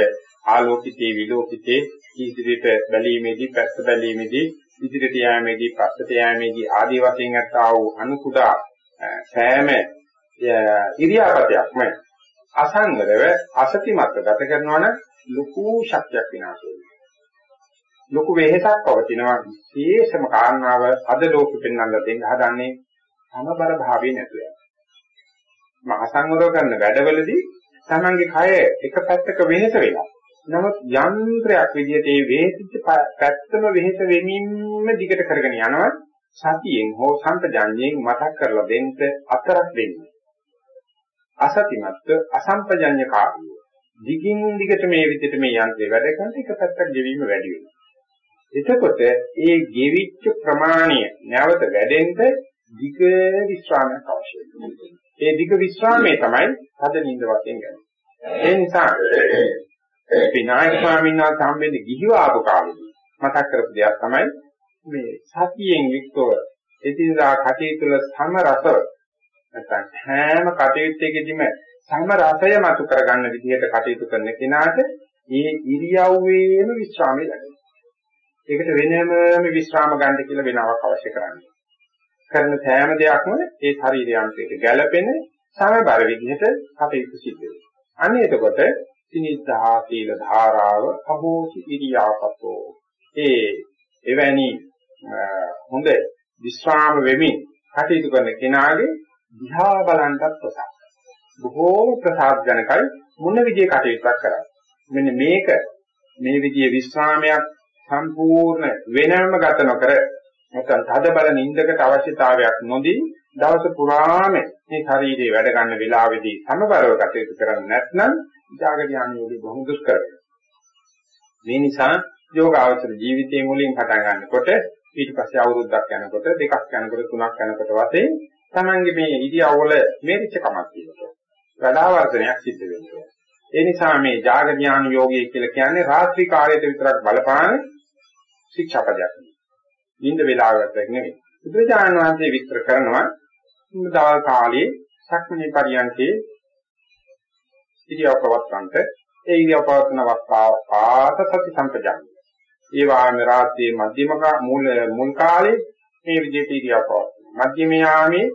ආලෝකිතේ විලෝකිතේ ඉදිරියට බැලීමේදී පැත්ත බැලීමේදී ඉදිරියට යෑමේදී පස්සට යෑමේදී ආදී වශයෙන් අත්තා වූ අනුකුඩා සෑම ඉරියාපතයක්ම අසංගරව අසතිමත්ව ගත කරනවා නම් ලොකු ශක්තියක් විනාශ වෙනවා. ලොකු වෙහෙසක් පවතිනවා විශේෂම කාරණාව අද ලෝකෙ පෙන්වන්න දෙන්න හදන්නේ සමබර භාවයේ නැතුව යනවා. මහසංවර කරන වැඩවලදී තමන්ගේ කය එක පැත්තක වෙහෙස වෙනවා. නමුත් යන්ත්‍රයක් විදිහට ඒ වෙහෙසිච්ච පැත්තම වෙහෙස වෙමින්ම දිගට කරගෙන යනවා සතියෙන් හෝ සම්පජාඤ්ඤයෙන් මතක් කරලා දෙන්න අතරක් දෙන්නේ. අසතිමත්ව අසම්පජඤ්ඤ කාර්යය. දිගින් දිගට මේ විදිහට මේ යන්ත්‍රය වැඩ කරන එක පැත්තක් ගෙවීම වැඩි වෙනවා. එතකොට ඒ ගෙවිච්ච ප්‍රමාණය නැවත වැඩෙන්න දිග විශ්‍රාමයක් අවශ්‍යයි. ඒ දිග විශ්‍රාමයේ තමයි හද නිින්ද වශයෙන් ගන්නේ. ඒ නිසා විනායක ස්වාමීන් වහන්සේ හම්බෙන්නේ ගිහිව ආපු කාලෙදී මතක් කරපු දෙයක් තමයි මේ සතියෙන් යුක්තව එදිනදා කටයුතු වල සම රස නැත්නම් හැම කටයුත්තකදීම සම රසය මතු කරගන්න විදිහට කටයුතු කරන කෙනාට මේ ඉරියව්වේම විශ්‍රාමය ලැබෙනවා. ඒකට වෙනම විශ්‍රාම ගන්න කියලා වෙනාවක් අවශ්‍ය කරන්නේ. කරන සෑම දෙයක්ම ඒ ශරීරයන්ට ගැළපෙන සමබර විදිහට කටයුතු සිද්ධ වෙනවා. අන්න එතකොට සිනිද්ධා සීල ධාරාව අභෝසි ඉරියාපතෝ ඒ එවැනි හොඳ විශ්‍රාම වෙමින් කටයුතු කරන කෙනාගේ දිහා බලන්නත් ප්‍රසන්න. බොහෝම ප්‍රසාදජනකයි මොන විදිහේ කටයුත්තක් කරන්නේ. මෙන්න මේක මේ විදිහේ විශ්‍රාමයක් සම්පූර්ණ වෙනම ගත නොකර නැත්නම් තද බල නිින්දකට අවශ්‍යතාවයක් නොදී දවස පුරාම මේ ශරීරයේ වැඩ ගන්න වෙලාවේදී සමබරව කටයුතු කරන්නේ නැත්නම් ජාගරියාන් යෝගී බොහොම දුෂ්කරයි. මේ නිසා යෝගාවචර ජීවිතයේ මුලින් පටන් ගන්නකොට ඊට පස්සේ අවුරුද්දක් යනකොට දෙකක් යනකොට තුනක් යනකොට වශයෙන් තමන්ගේ මේ ඉරියව්වල මේරිච්ච කමක් තියෙනවා. වැඩාවර්ධනයක් සිද්ධ වෙනවා. ඒ නිසා මේ ජාග ඥාන යෝගය කියලා කියන්නේ රාත්‍රී කාලයට විතරක් බලපාන ශික්ෂාපදයක්. නිින්ද වේලාවකට නෙවෙයි. බුදුරජාණන් වහන්සේ විස්තර කරනවා දවල් කාලයේ සක්මණේ පරියන්කේ ඉරියව් පවත්වන්නට ඒ ඉරියව් පවත්වන අවස්ථාව ආත සති සම්පජාන. ඒ වාම රාත්‍රියේ මධ්‍යමක මූල මුල් කාලේ මේ විදිහට ඉරියව් පවත්වන. මධ්‍යම යාමේ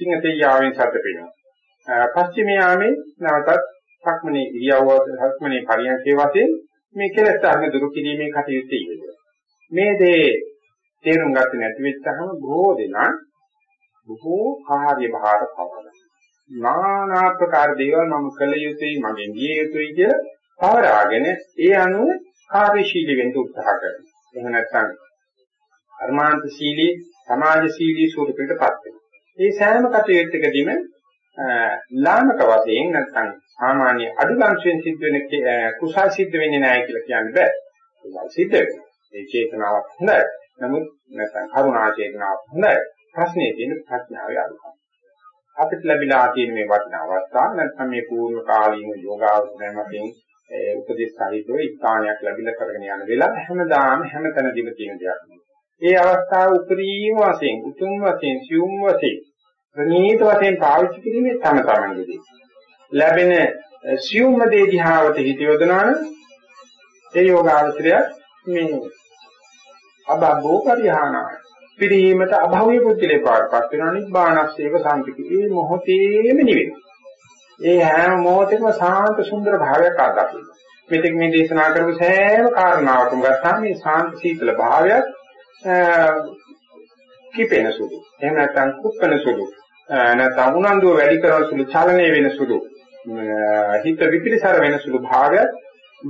සිංහතේ යාවෙන් සත පෙනවා. පස්චිම යාමේ නැවතත් සක්මණේ ඉරියව් සක්මණේ පරියන්කේ වශයෙන් මේ කෙලෙස් ධර්ම දුරු කිරීමේ කටයුතු ඉන්නේ. මේ දේ තේරුම් ගත්තේ නැති වෙච්චහම බොහෝ දෙනා බොහෝ කාර්ය භාර පවරනවා. নানা ආකාර දේවල් මම කළ යුතුයි මගේ නිය යුතුයි කියලා පවරාගෙන ඒ අනුව කාර්යශීලී වෙන්න උත්සාහ කරනවා. එහෙම නැත්නම් කර්මාන්තශීලී සමාජශීලී ස්වරූපයකටපත් වෙනවා. මේ සෑම කටයුත්තකදීම ලාමක වශයෙන් නැත්නම් සාමාන්‍ය අදුලංශයෙන් සිද්ධ වෙන කුසල් සිද්ධ වෙන්නේ නැහැ කියලා කියන්න බෑ. කුසල් සිද්ධ වෙනවා. ඒ චේතනාවක් හොඳයි. නමුත් නැත්නම් කරුණා චේතනාවක් හොඳයි. ප්‍රශ්නේ තියෙන ප්‍රඥාවේ අරුකම්. අපිට ලැබිලා තියෙන මේ වටිනා අවස්ථාව නැත්නම් මේ පූර්ණ කාලීන යෝගාවචරය මතින් උපදේශ සාහිත්‍යව ස්ථානයක් ලැබිලා කරගෙන යන වෙලාව හැමදාම හැමතැනදීම තියෙන දෙයක්. ඒ අවස්ථාව උපරිම වශයෙන්, උතුම් වශයෙන්, සියුම් වශයෙන්, ප්‍රණීත වශයෙන් පාවිච්චි කිරීමේ තම තමන්ගේදී. ලැබෙන සියුම්ම දේ දිහාවට හිත යොදනවා නම් ඒ යෝගාවචරය මේ අබබෝ පරිහානාය පිරීමට අභව්‍ය පුද්ගලේ පාඩපත් වෙනවා නිබ්බානස්සේව සාන්තිකේ ඒ මොහොතේම නිවෙන. ඒ හැම මොහොතේම සාන්ත සුන්දර භාවයක් ආදකින්න. මෙතෙක් මේ දේශනා කරපු සෑම කාරණාවකම ගත්තාම මේ සාන්ත සීතල භාවයක් කිපෙන සුළු. එහෙම නැත්නම් කුප්පන සුළු. නැත්නම් උනන්දුව වැඩි කරන සුළු චලනය වෙන සුළු. හිත විපිලිසර වෙන සුළු භාවයක්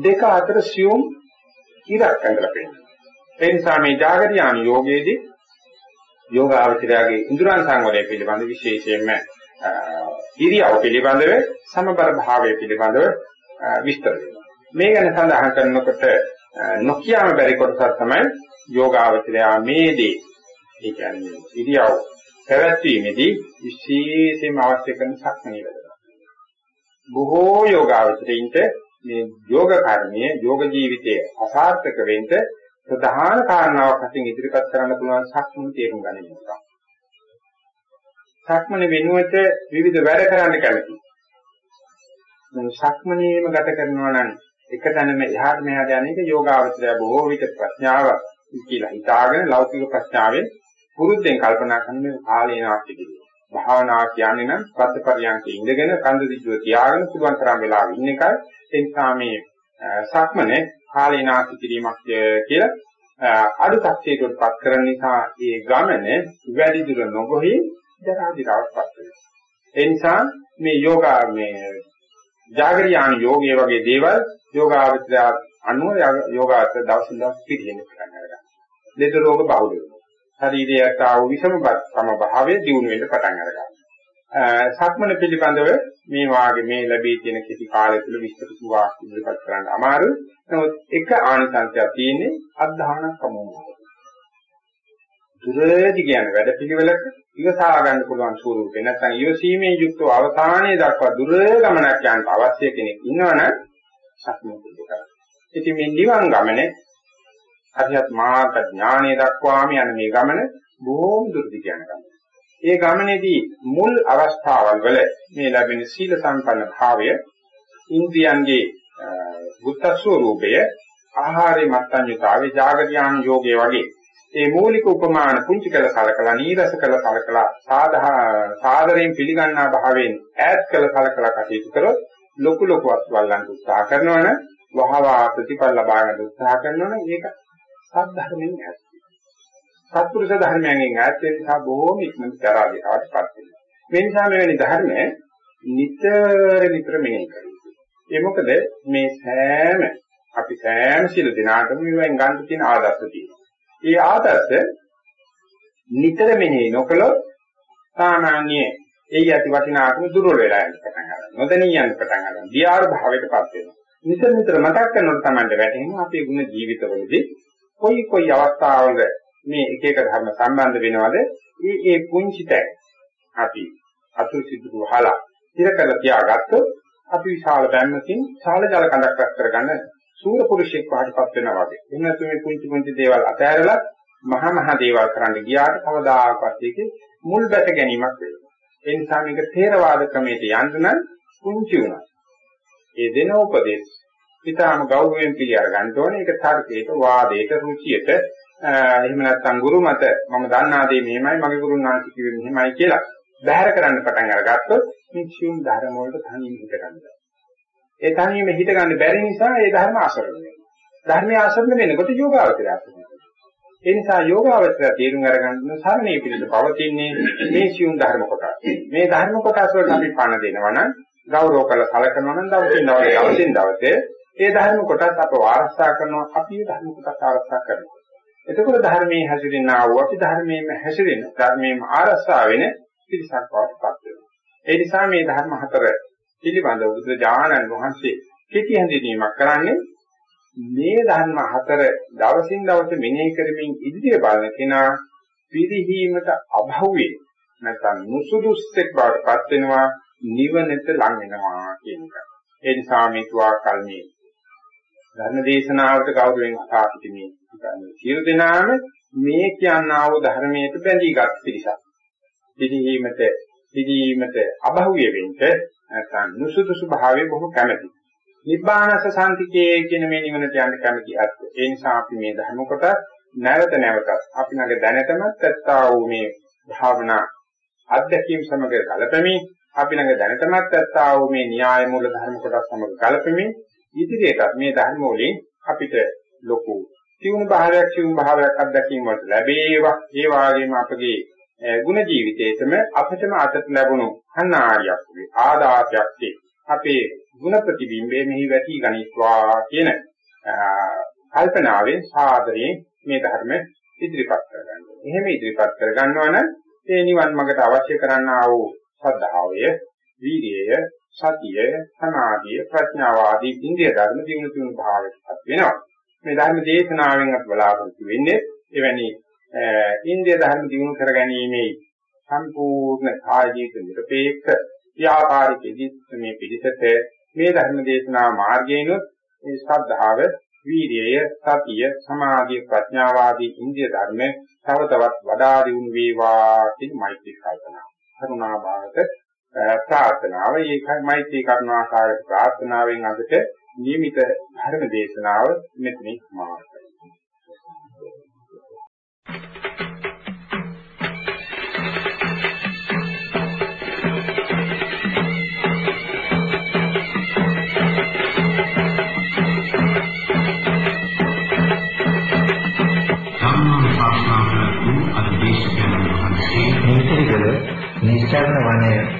දෙක අතර සියුම් ඉරක් ඇඳලා පෙන්නනවා. ඒ නිසා මේ ජාගරියාන යෝගයේදී යෝගාවචරයාගේ ඉන්ද්‍රයන් සංවරය පිළිබඳ විශේෂයෙන්ම ඉරියව් පිළිබඳව සමබර භාවය පිළිබඳව විස්තර වෙනවා. මේ ගැන සඳහන් කරනකොට නොකියම බැරි කොටසක් තමයි යෝගාවචරයා මේදී ඒ කියන්නේ ඉරියව් පැවැත්වීමේදී විශේෂයෙන්ම අවශ්‍ය කරන සක්මණේ වැඩනවා. බොහෝ යෝගාවචරයින්ට මේ යෝග කර්මයේ යෝග ජීවිතයේ අසාර්ථක වෙන්න ප්‍රධාන කාරණාවක් වශයෙන් ඉදිරිපත් කරන්න පුළුවන් සක්මන තේරුම් ගන්න එක. සක්මන වෙනුවට විවිධ වැඩ කරන්න කැමතියි. මේ සක්මනේම ගත කරනවා නම් එක තැනම එහාට මෙහාට යන එක යෝගාවචරය බොහෝ විට ප්‍රඥාව කියලා හිතාගෙන ලෞකික ප්‍රඥාවෙන් පුරුද්දෙන් කල්පනා කරන මේ කාලේ නාට්‍ය කිරීම. භාවනා කියන්නේ නම් පද්දපරියන්කේ ඉඳගෙන කන්ද දිජුව තියාගෙන පුළුවන් තරම් වෙලා ඉන්න එකයි. ඒ නිසා මේ සක්මනේ කාලේ නාස්ති කිරීමක් කියලා අඩු තත්ත්වයකටපත් කරන නිසා ඒ ගමන වැඩි දුර නොගොහි ජරා දිරාවටපත් වෙනවා. ඒ නිසා මේ යෝගා මේ ජාගරියාන යෝගයේ වගේ දේවල් යෝගාවචරය අනුව යෝගාවචර දවසින් දවස් පිළිහෙන්න පටන් ගන්නවා. ලෙඩ රෝග බහුල වෙනවා. ශරීරයට ආව විෂමවත් සම භාවයේ දියුණු වෙන්න පටන් ගන්නවා. සක්මන පිළිබඳව මේ වාගේ මේ ලැබී තියෙන කිසි කාලය තුල විස්තර සුවා ඉදිරිපත් කරන්න අමාරුයි. නමුත් එක ආනිසංසයක් තියෙන්නේ අධධාන කමෝන. දුරදි කියන වැඩ පිළිවෙලක ඉවසා ගන්න පුළුවන් ස්වරූපේ නැත්නම් ඉවසීමේ යුක්තව අවසානයේ දක්වා දුර ගමනක් යන්න අවශ්‍ය කෙනෙක් ඉන්නවනම් සක්මන් කරනවා. ඉතින් මේ නිවන් ගමනේ අධ්‍යාත් මාර්ග ඥානය දක්වාම යන මේ ගමන බොහෝම දුරදි යන ගමන. ඒ ගමනේදී මුල් අවස්ථාවල් වල මේ ලැබෙන සීල සම්පන්න භාවය ඉන්ද්‍රියන්ගේ බුද්ධ ස්වરૂපය ආහාරේ මත්ඤ්‍යතාවේ జాగරියාන යෝගයේ වගේ ඒ මූලික උපමාන පුංචි කළ කලකලා නීරස කළ කලකලා සාදා සාදරයෙන් පිළිගන්නා භාවයෙන් ඈත් කළ කලකලා කටයුතු කරොත් ලොකු ලොකු අත්වල්ලන් උත්සාහ කරනවනේ. වහවා ප්‍රතිඵල ලබා ගන්න උත්සාහ කරනවනේ. ඒක සත්‍ය ධර්මයෙන් ඈත්. සත්පුරුෂ ධර්මයෙන් ඈත් වෙන නිසා බොහෝම ඉක්මනට කරාදීකවටපත් වෙනවා. මේ නිසා මෙවැනි ධර්ම නිතර නිතර මෙහෙය කරනවා. ඒ මොකද මේ සෑම අපි සෑම සිල් දිනාටම මේවෙන් ගන්න තියෙන ආදර්ශ තියෙනවා. ඒ ආදර්ශ නිතර මෙහෙය නොකළොත් සාමාන්‍ය ඒ යටි වටිනාකම දුර්වල වෙලා යන පටන් ගන්නවා. නොදැනී යන පටන් ගන්නවා. දියාර භාවයටපත් වෙනවා. නිතර නිතර මතක් කරනකොට තමයි වැටෙන්නේ අපේ ගුණ ජීවිතවලදී කොයි කොයි අවස්ථාවල මේ එක එක ධර්ම සම්බන්ධ වෙනවද? ඒ ඒ පුංචි තැන් අපි අතුරු සිදුරු වහලා ඉර කරලා තියාගත්තොත් අපි විශාල බැම්මකින් ශාල ජල කඳක් රැස් කරගන්න සූර පුරුෂයෙක් වහටපත් වෙනවා වගේ. එහෙම නැත්නම් මේ පුංචි පුංචි දේවල් අතහැරලා මහ මහ දේවල් කරන්න ගියාට කවදාකවත් ඒකේ මුල් බැස ගැනීමක් වෙනවා. ඒ නිසා මේක ථේරවාද ක්‍රමයට යන්න නම් පුංචි උනා. ඒ දෙන උපදේශ ඊටාම ගෞරවයෙන් පිළිඅර ගන්න ඕනේ. ඒක තර්කයට, වාදයට, රුචියට එහෙම නැත්නම් ගුරු මත මම දන්නා දේ මෙහෙමයි මගේ ගුරුන් වහන්සේ කිව්වේ මෙහෙමයි කියලා බැහැර කරන්න පටන් අරගත්තොත් මේ සියුම් ධර්ම වලට තනියම හිත ගන්නවා. ඒ තනියම හිත ගන්න බැරි නිසා ඒ ධර්ම අසරණ වෙනවා. ධර්මයේ අසරණ වෙනකොට යෝගාවචරය අසරණ ඒ නිසා යෝගාවචරය තේරුම් අරගන්න සරණේ පිළිද පවතින්නේ මේ සියුම් ධර්ම කොටස්. මේ ධර්ම කොටස් වලට අපි පණ දෙනවා නම් ගෞරව කළ සලකනවා නම් දවසින් දවසේ දවසින් දවසේ ඒ ධර්ම කොටස් අප ආරක්ෂා කරනවා අපි ඒ ධර්ම කොටස් ආරක්ෂා කරනවා. එතකොට ධර්මයේ හැසිරෙනා වූ අපි ධර්මයේම හැසිරෙන ධර්මයේම ආරක්ෂා වෙන පිරිසක් බවට පත් වෙනවා. ඒ නිසා මේ ධර්ම හතර පිළිබඳව බුදුජානන් වහන්සේ කෙටි හැඳින්වීමක් කරන්නේ මේ ධර්ම හතර දවසින් දවස මෙනෙහි කරමින් ඉදිරිය බලන කෙනා පිරිහීමට අභව්‍යේ නැත්නම් නුසුදුස්සෙක් බවට පත් වෙනවා නිවනට ලං වෙනවා කියන එක. ඒ නිසා මේ තුවා කල්මේ ධර්ම දේශනාවට ගෞරවයෙන් අසා සිටිනේ සියලු දෙනාම මේ කියනා වූ ධර්මයට බැඳීගත් පිරිසක්. පිළිහිමට පිළිහිමට අභව්‍ය වෙන්න නැත්නම් නුසුදුසු භාවයේ බොහොම කැමැති. නිබ්බානස සාන්තිකයේ කියන මේ නිවනට යන්න කැමැති අත්. ඒ නිසා අපි මේ ධර්ම කොට නැවත නැවතත් අපි ළඟ දැනටමත් ඇත්තා වූ මේ භාවනා අධ්‍යක්ීම් සමග ගලපමින් අපි ළඟ දැනටමත් ඇත්තා වූ මේ න්‍යාය මූල ධර්ම කොටස් සමග ගලපමින් ඉදිරියටත් මේ ධර්ම වලින් අපිට ලොකු සිවුණු භාවයක් සිවුණු භාවයක් අත්දැකීම් වලට ලැබේවා ඒ වගේම අපගේ ගුණ ජීවිතේතම අපිටම අතට ලැබුණු අන්නාරියක් වේ ආදාසයක් අපේ ගුණ ප්‍රතිබිම්බේ මෙහි වැටි ගනිත්වා කියන කල්පනාවෙන් සාදරයෙන් මේ ධර්ම ඉදිරිපත් කරගන්න. එහෙම ඉදිරිපත් කරගන්නවා නම් ඒ නිවන් මාර්ගට අවශ්‍ය කරන්නා වූ ශ්‍රද්ධාවය, වීර්යය, සතිය, සමාධිය, ප්‍රඥාව ආදී ඉන්දිය ධර්ම දිනු තුන භාවයටපත් වෙනවා. මේ ධර්ම දේශනාවෙන් අපි බලාපොරොත්තු වෙන්නේ එවැනි ඉන්දිය ධර්ම දිනු කර ගැනීමේ සම්පූර්ණ කාය ජීවිත නිරපේක්ෂ ව්‍යාපාරිකදී මේ පිළිසෙත මේ ධර්ම දේශනා මාර්ගයෙන්ොත් මේ ශ්‍රද්ධාව, වීර්යය, සතිය, සමාධිය, ප්‍රඥාව ආදී ඉන්දිය ධර්ම තව තවත් වඩා දියුණු වේවා කියන මෛත්‍රී කල්පනා. කරුණා භාවත ප්‍රාර්ථනාව. ඒකයි මෛත්‍රී කරුණා සාගත ප්‍රාර්ථනාවෙන් අදට නියමිත ධර්ම දේශනාව මෙතනින් සමාප්ත මේකල නිස්සාරණ වනයේ